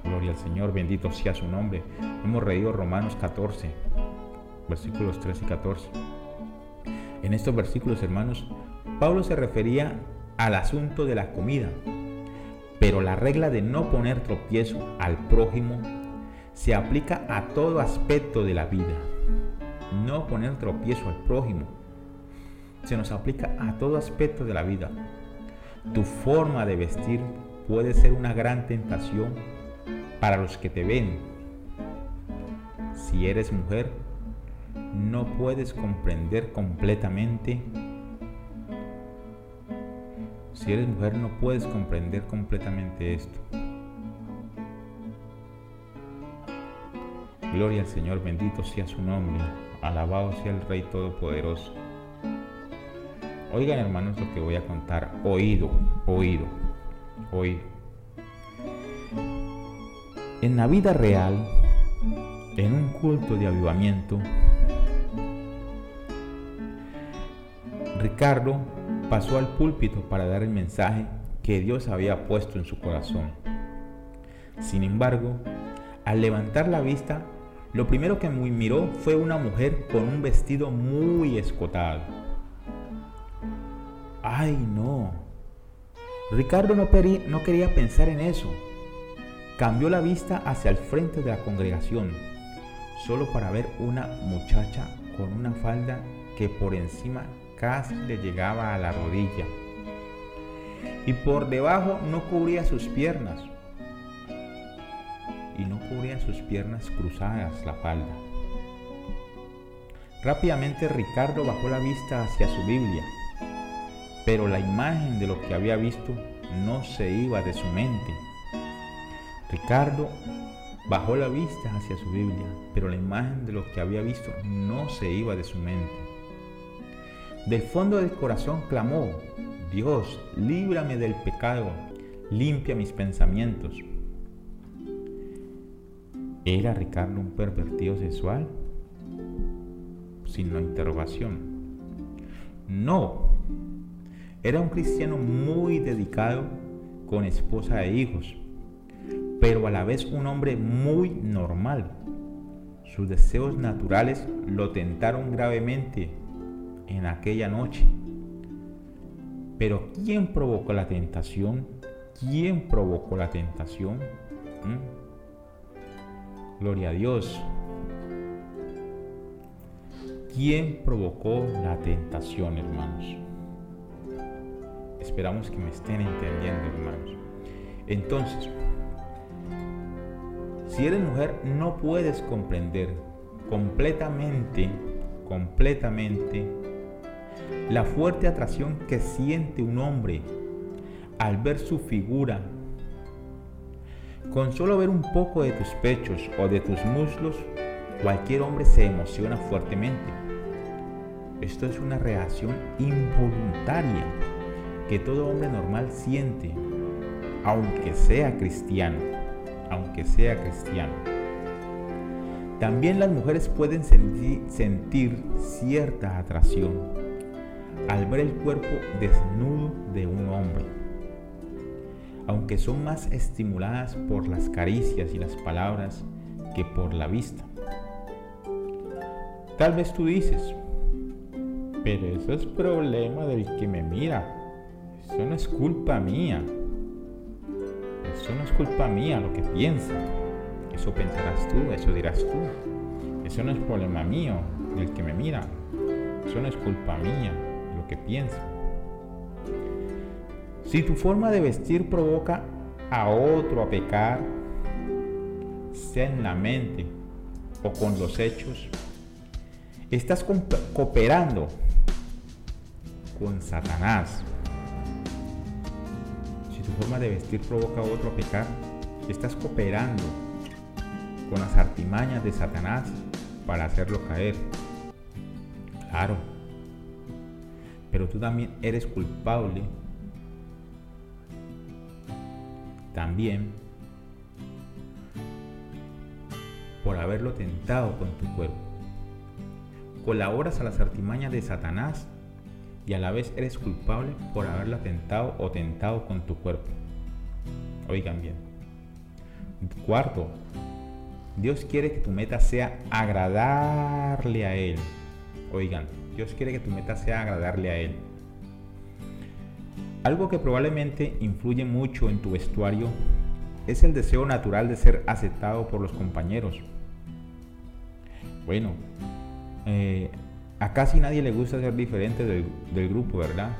Gloria al Señor, bendito sea su nombre. Hemos reído Romanos 14, versículos 13 y 14. En estos versículos, hermanos, Pablo se refería al asunto de la comida, pero la regla de no poner tropiezo al prójimo se aplica a todo aspecto de la vida. No poner tropiezo al prójimo se nos aplica a todo aspecto de la vida. Tu forma de vestir puede ser una gran tentación para los que te ven. Si eres mujer, no puedes comprender completamente. Si eres mujer, no puedes comprender completamente esto. Gloria al Señor, bendito sea su nombre, alabado sea el Rey Todopoderoso. Oigan hermanos lo que voy a contar, oído, oído, oído. En la vida real, en un culto de avivamiento, Ricardo pasó al púlpito para dar el mensaje que Dios había puesto en su corazón. Sin embargo, al levantar la vista, lo primero que miró fue una mujer con un vestido muy escotado. ¡Ay, no! Ricardo no, no quería pensar en eso cambió la vista hacia el frente de la congregación, solo para ver una muchacha con una falda que por encima casi le llegaba a la rodilla y por debajo no cubría sus piernas. y no cubrían sus piernas cruzadas la falda. Rápidamente Ricardo bajó la vista hacia su Biblia, pero la imagen de lo que había visto no se iba de su mente. Ricardo bajó la vista hacia su Biblia, pero la imagen de lo que había visto no se iba de su mente. Del fondo del corazón clamó, Dios, líbrame del pecado, limpia mis pensamientos. ¿Era Ricardo un pervertido sexual? Sin la interrogación. No, era un cristiano muy dedicado con esposa e hijos, pero a la vez un hombre muy normal. Sus deseos naturales lo tentaron gravemente en aquella noche. Pero ¿quién provocó la tentación? ¿Quién provocó la tentación? ¿Mm? Gloria a Dios. ¿Quién provocó la tentación, hermanos? Esperamos que me estén entendiendo, hermanos. Entonces, si eres mujer, no puedes comprender completamente, completamente, la fuerte atracción que siente un hombre al ver su figura. Con solo ver un poco de tus pechos o de tus muslos, cualquier hombre se emociona fuertemente. Esto es una reacción involuntaria que todo hombre normal siente, aunque sea cristiano, aunque sea cristiano. También las mujeres pueden sentir, cierta atracción al ver el cuerpo desnudo de un hombre, aunque son más estimuladas por las caricias y las palabras que por la vista. Tal vez tú dices, pero eso es problema del que me mira. Eso no es culpa mía. Eso no es culpa mía lo que piensa. Eso pensarás tú, eso dirás tú. Eso no es problema mío del que me mira. Eso no es culpa mía que piensa. Si tu forma de vestir provoca a otro a pecar, sea en la mente o con los hechos, estás cooperando con Satanás forma de vestir provoca a otro a pecar, estás cooperando con las artimañas de Satanás para hacerlo caer. Claro. Pero tú también eres culpable. También por haberlo tentado con tu cuerpo. Colaboras a las artimañas de Satanás y a la vez eres culpable por haberla tentado o tentado con tu cuerpo. Oigan bien. Cuarto, Dios quiere que tu meta sea agradarle a Él. Oigan, Dios quiere que tu meta sea agradarle a Él. Algo que probablemente influye mucho en tu vestuario es el deseo natural de ser aceptado por los compañeros. Bueno, eh, a casi nadie le gusta ser diferente del, grupo, ¿verdad?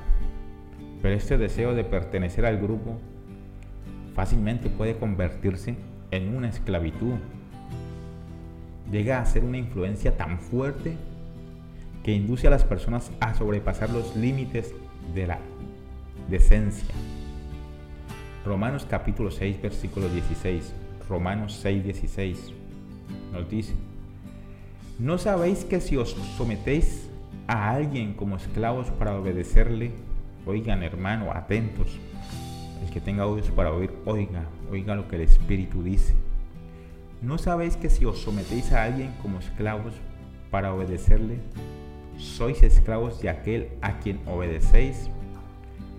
Pero este deseo de pertenecer al grupo fácilmente puede convertirse en una esclavitud. Llega a ser una influencia tan fuerte que induce a las personas a sobrepasar los límites de la decencia. Romanos capítulo 6, versículo 16. Romanos 6, 16 nos dice, ¿No sabéis que si os sometéis a alguien como esclavos para obedecerle, oigan hermano, atentos, el que tenga oídos para oír, oiga, oiga lo que el Espíritu dice. ¿No sabéis que si os sometéis a alguien como esclavos para obedecerle, sois esclavos de aquel a quien obedecéis,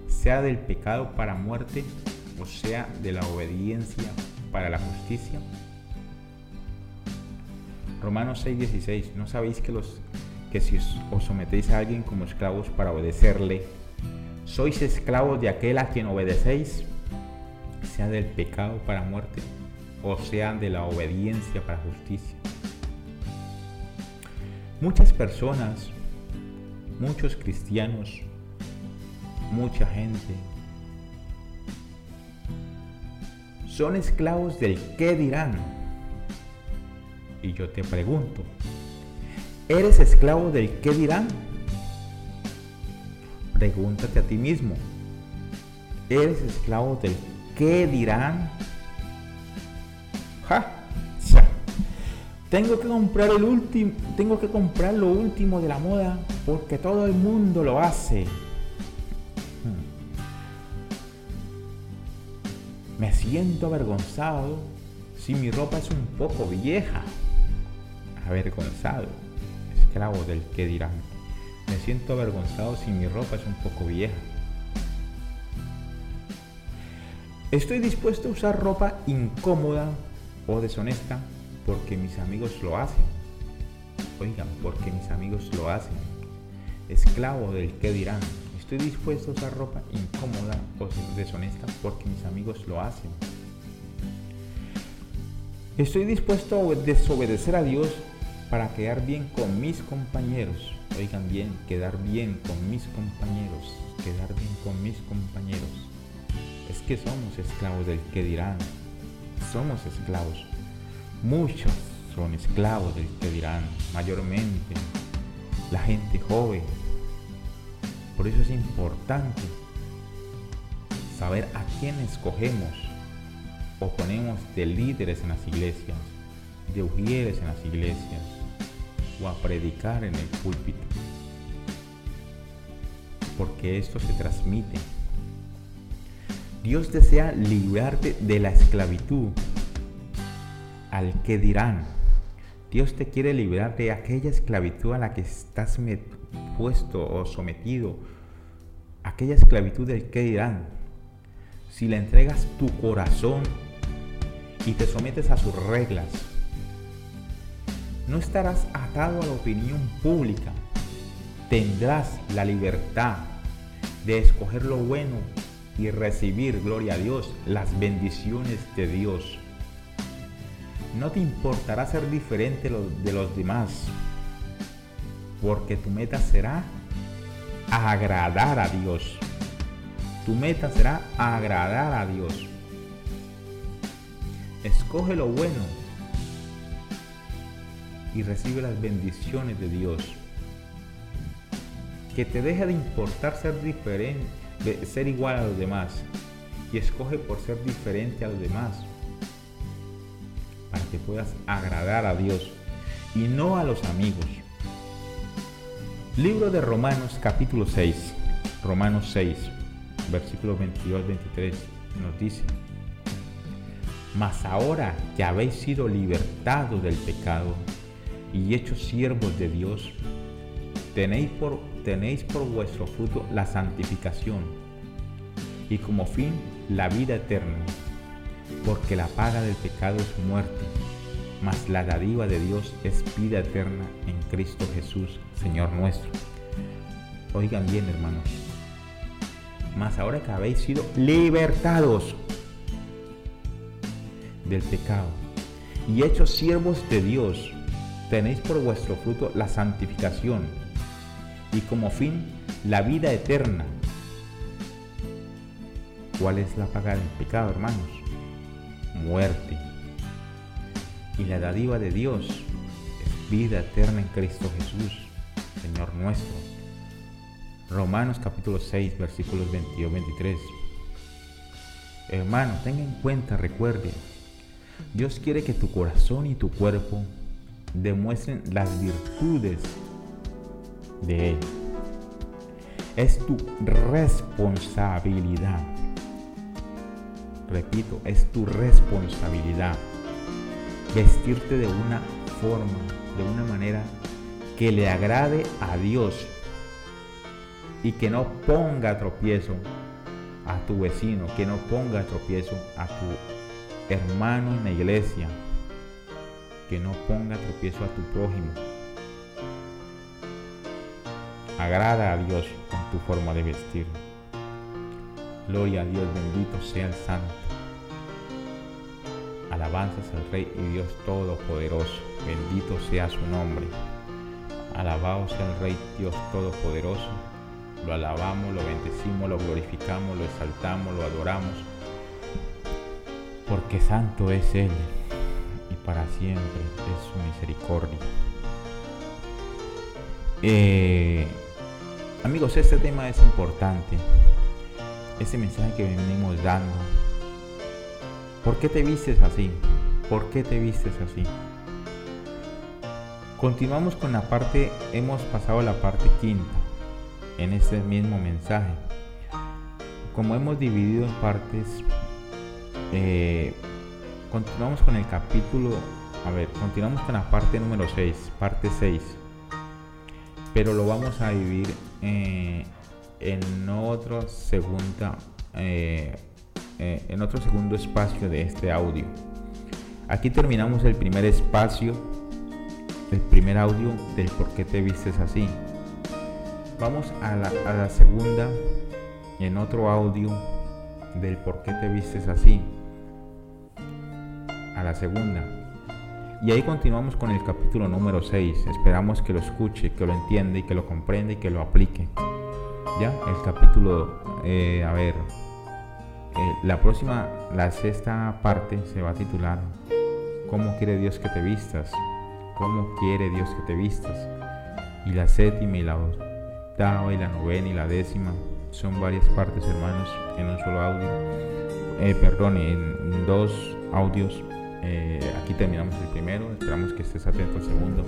sea del pecado para muerte o sea de la obediencia para la justicia? Romanos 6:16, ¿no sabéis que, los, que si os sometéis a alguien como esclavos para obedecerle, sois esclavos de aquel a quien obedecéis, sea del pecado para muerte o sea de la obediencia para justicia? Muchas personas, muchos cristianos, mucha gente son esclavos del qué dirán Y yo te pregunto, ¿eres esclavo del qué dirán? Pregúntate a ti mismo, ¿eres esclavo del qué dirán? Tengo que comprar el último, tengo que comprar lo último de la moda porque todo el mundo lo hace. Hmm. Me siento avergonzado si mi ropa es un poco vieja. Avergonzado, esclavo del que dirán. Me siento avergonzado si mi ropa es un poco vieja. Estoy dispuesto a usar ropa incómoda o deshonesta porque mis amigos lo hacen. Oigan, porque mis amigos lo hacen. Esclavo del que dirán. Estoy dispuesto a usar ropa incómoda o deshonesta porque mis amigos lo hacen. Estoy dispuesto a desobedecer a Dios para quedar bien con mis compañeros. Oigan bien, quedar bien con mis compañeros. Quedar bien con mis compañeros. Es que somos esclavos del que dirán. Somos esclavos. Muchos son esclavos del que dirán, mayormente la gente joven. Por eso es importante saber a quién escogemos o ponemos de líderes en las iglesias, de ujieres en las iglesias o a predicar en el púlpito. Porque esto se transmite. Dios desea librarte de la esclavitud al que dirán. Dios te quiere librar de aquella esclavitud a la que estás puesto o sometido. Aquella esclavitud del que dirán. Si le entregas tu corazón y te sometes a sus reglas, no estarás atado a la opinión pública. Tendrás la libertad de escoger lo bueno y recibir, gloria a Dios, las bendiciones de Dios. No te importará ser diferente de los demás, porque tu meta será agradar a Dios. Tu meta será agradar a Dios. Escoge lo bueno y recibe las bendiciones de Dios. Que te deje de importar ser diferente, ser igual a los demás y escoge por ser diferente a los demás para que puedas agradar a Dios y no a los amigos. Libro de Romanos capítulo 6, Romanos 6, versículos 22-23 nos dice, Mas ahora que habéis sido libertados del pecado y hechos siervos de Dios, tenéis por, tenéis por vuestro fruto la santificación y como fin la vida eterna porque la paga del pecado es muerte, mas la dádiva de Dios es vida eterna en Cristo Jesús, Señor nuestro. Oigan bien, hermanos. Mas ahora que habéis sido libertados del pecado y hechos siervos de Dios, tenéis por vuestro fruto la santificación y como fin la vida eterna. ¿Cuál es la paga del pecado, hermanos? Muerte. Y la dádiva de Dios es vida eterna en Cristo Jesús, Señor nuestro. Romanos capítulo 6, versículos 22-23. Hermano, tenga en cuenta, recuerde, Dios quiere que tu corazón y tu cuerpo demuestren las virtudes de Él. Es tu responsabilidad repito, es tu responsabilidad vestirte de una forma, de una manera que le agrade a Dios y que no ponga tropiezo a tu vecino, que no ponga tropiezo a tu hermano en la iglesia, que no ponga tropiezo a tu prójimo. Agrada a Dios con tu forma de vestir. Gloria a Dios, bendito sea el Santo. Alabanzas al Rey y Dios Todopoderoso, bendito sea su nombre. Alabado sea el Rey Dios Todopoderoso. Lo alabamos, lo bendecimos, lo glorificamos, lo exaltamos, lo adoramos, porque santo es Él. Y para siempre es su misericordia. Eh, amigos, este tema es importante. Este mensaje que venimos dando. ¿Por qué te vistes así? ¿Por qué te vistes así? Continuamos con la parte, hemos pasado la parte quinta en este mismo mensaje. Como hemos dividido en partes, eh, continuamos con el capítulo, a ver, continuamos con la parte número 6, parte 6, pero lo vamos a dividir eh, en otro segunda, eh, en otro segundo espacio de este audio. Aquí terminamos el primer espacio, el primer audio del por qué te vistes así. Vamos a la, a la segunda, en otro audio del por qué te vistes así a la segunda. Y ahí continuamos con el capítulo número 6. Esperamos que lo escuche, que lo entienda y que lo comprenda y que lo aplique. Ya, el capítulo, eh, a ver, eh, la próxima, la sexta parte se va a titular ¿Cómo quiere Dios que te vistas? ¿Cómo quiere Dios que te vistas? Y la séptima y la octava y la novena y la décima son varias partes, hermanos, en un solo audio. Eh, perdón, en dos audios aquí terminamos el primero, esperamos que estés atento al segundo.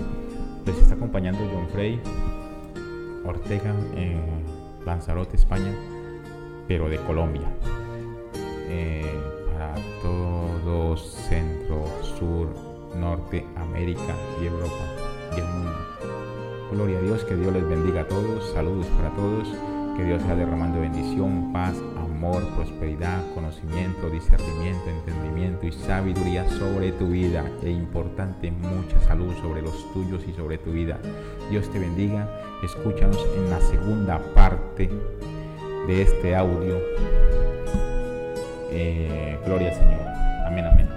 Les está acompañando John Frey Ortega, eh, Lanzarote, España, pero de Colombia. Eh, para todo Centro, Sur, Norte, América y Europa y el mundo. Gloria a Dios, que Dios les bendiga a todos. Saludos para todos. Que Dios sea derramando bendición, paz, amor, prosperidad, conocimiento, discernimiento, entendimiento y sabiduría sobre tu vida. E importante, mucha salud sobre los tuyos y sobre tu vida. Dios te bendiga. Escúchanos en la segunda parte de este audio. Eh, gloria al Señor. Amén, amén.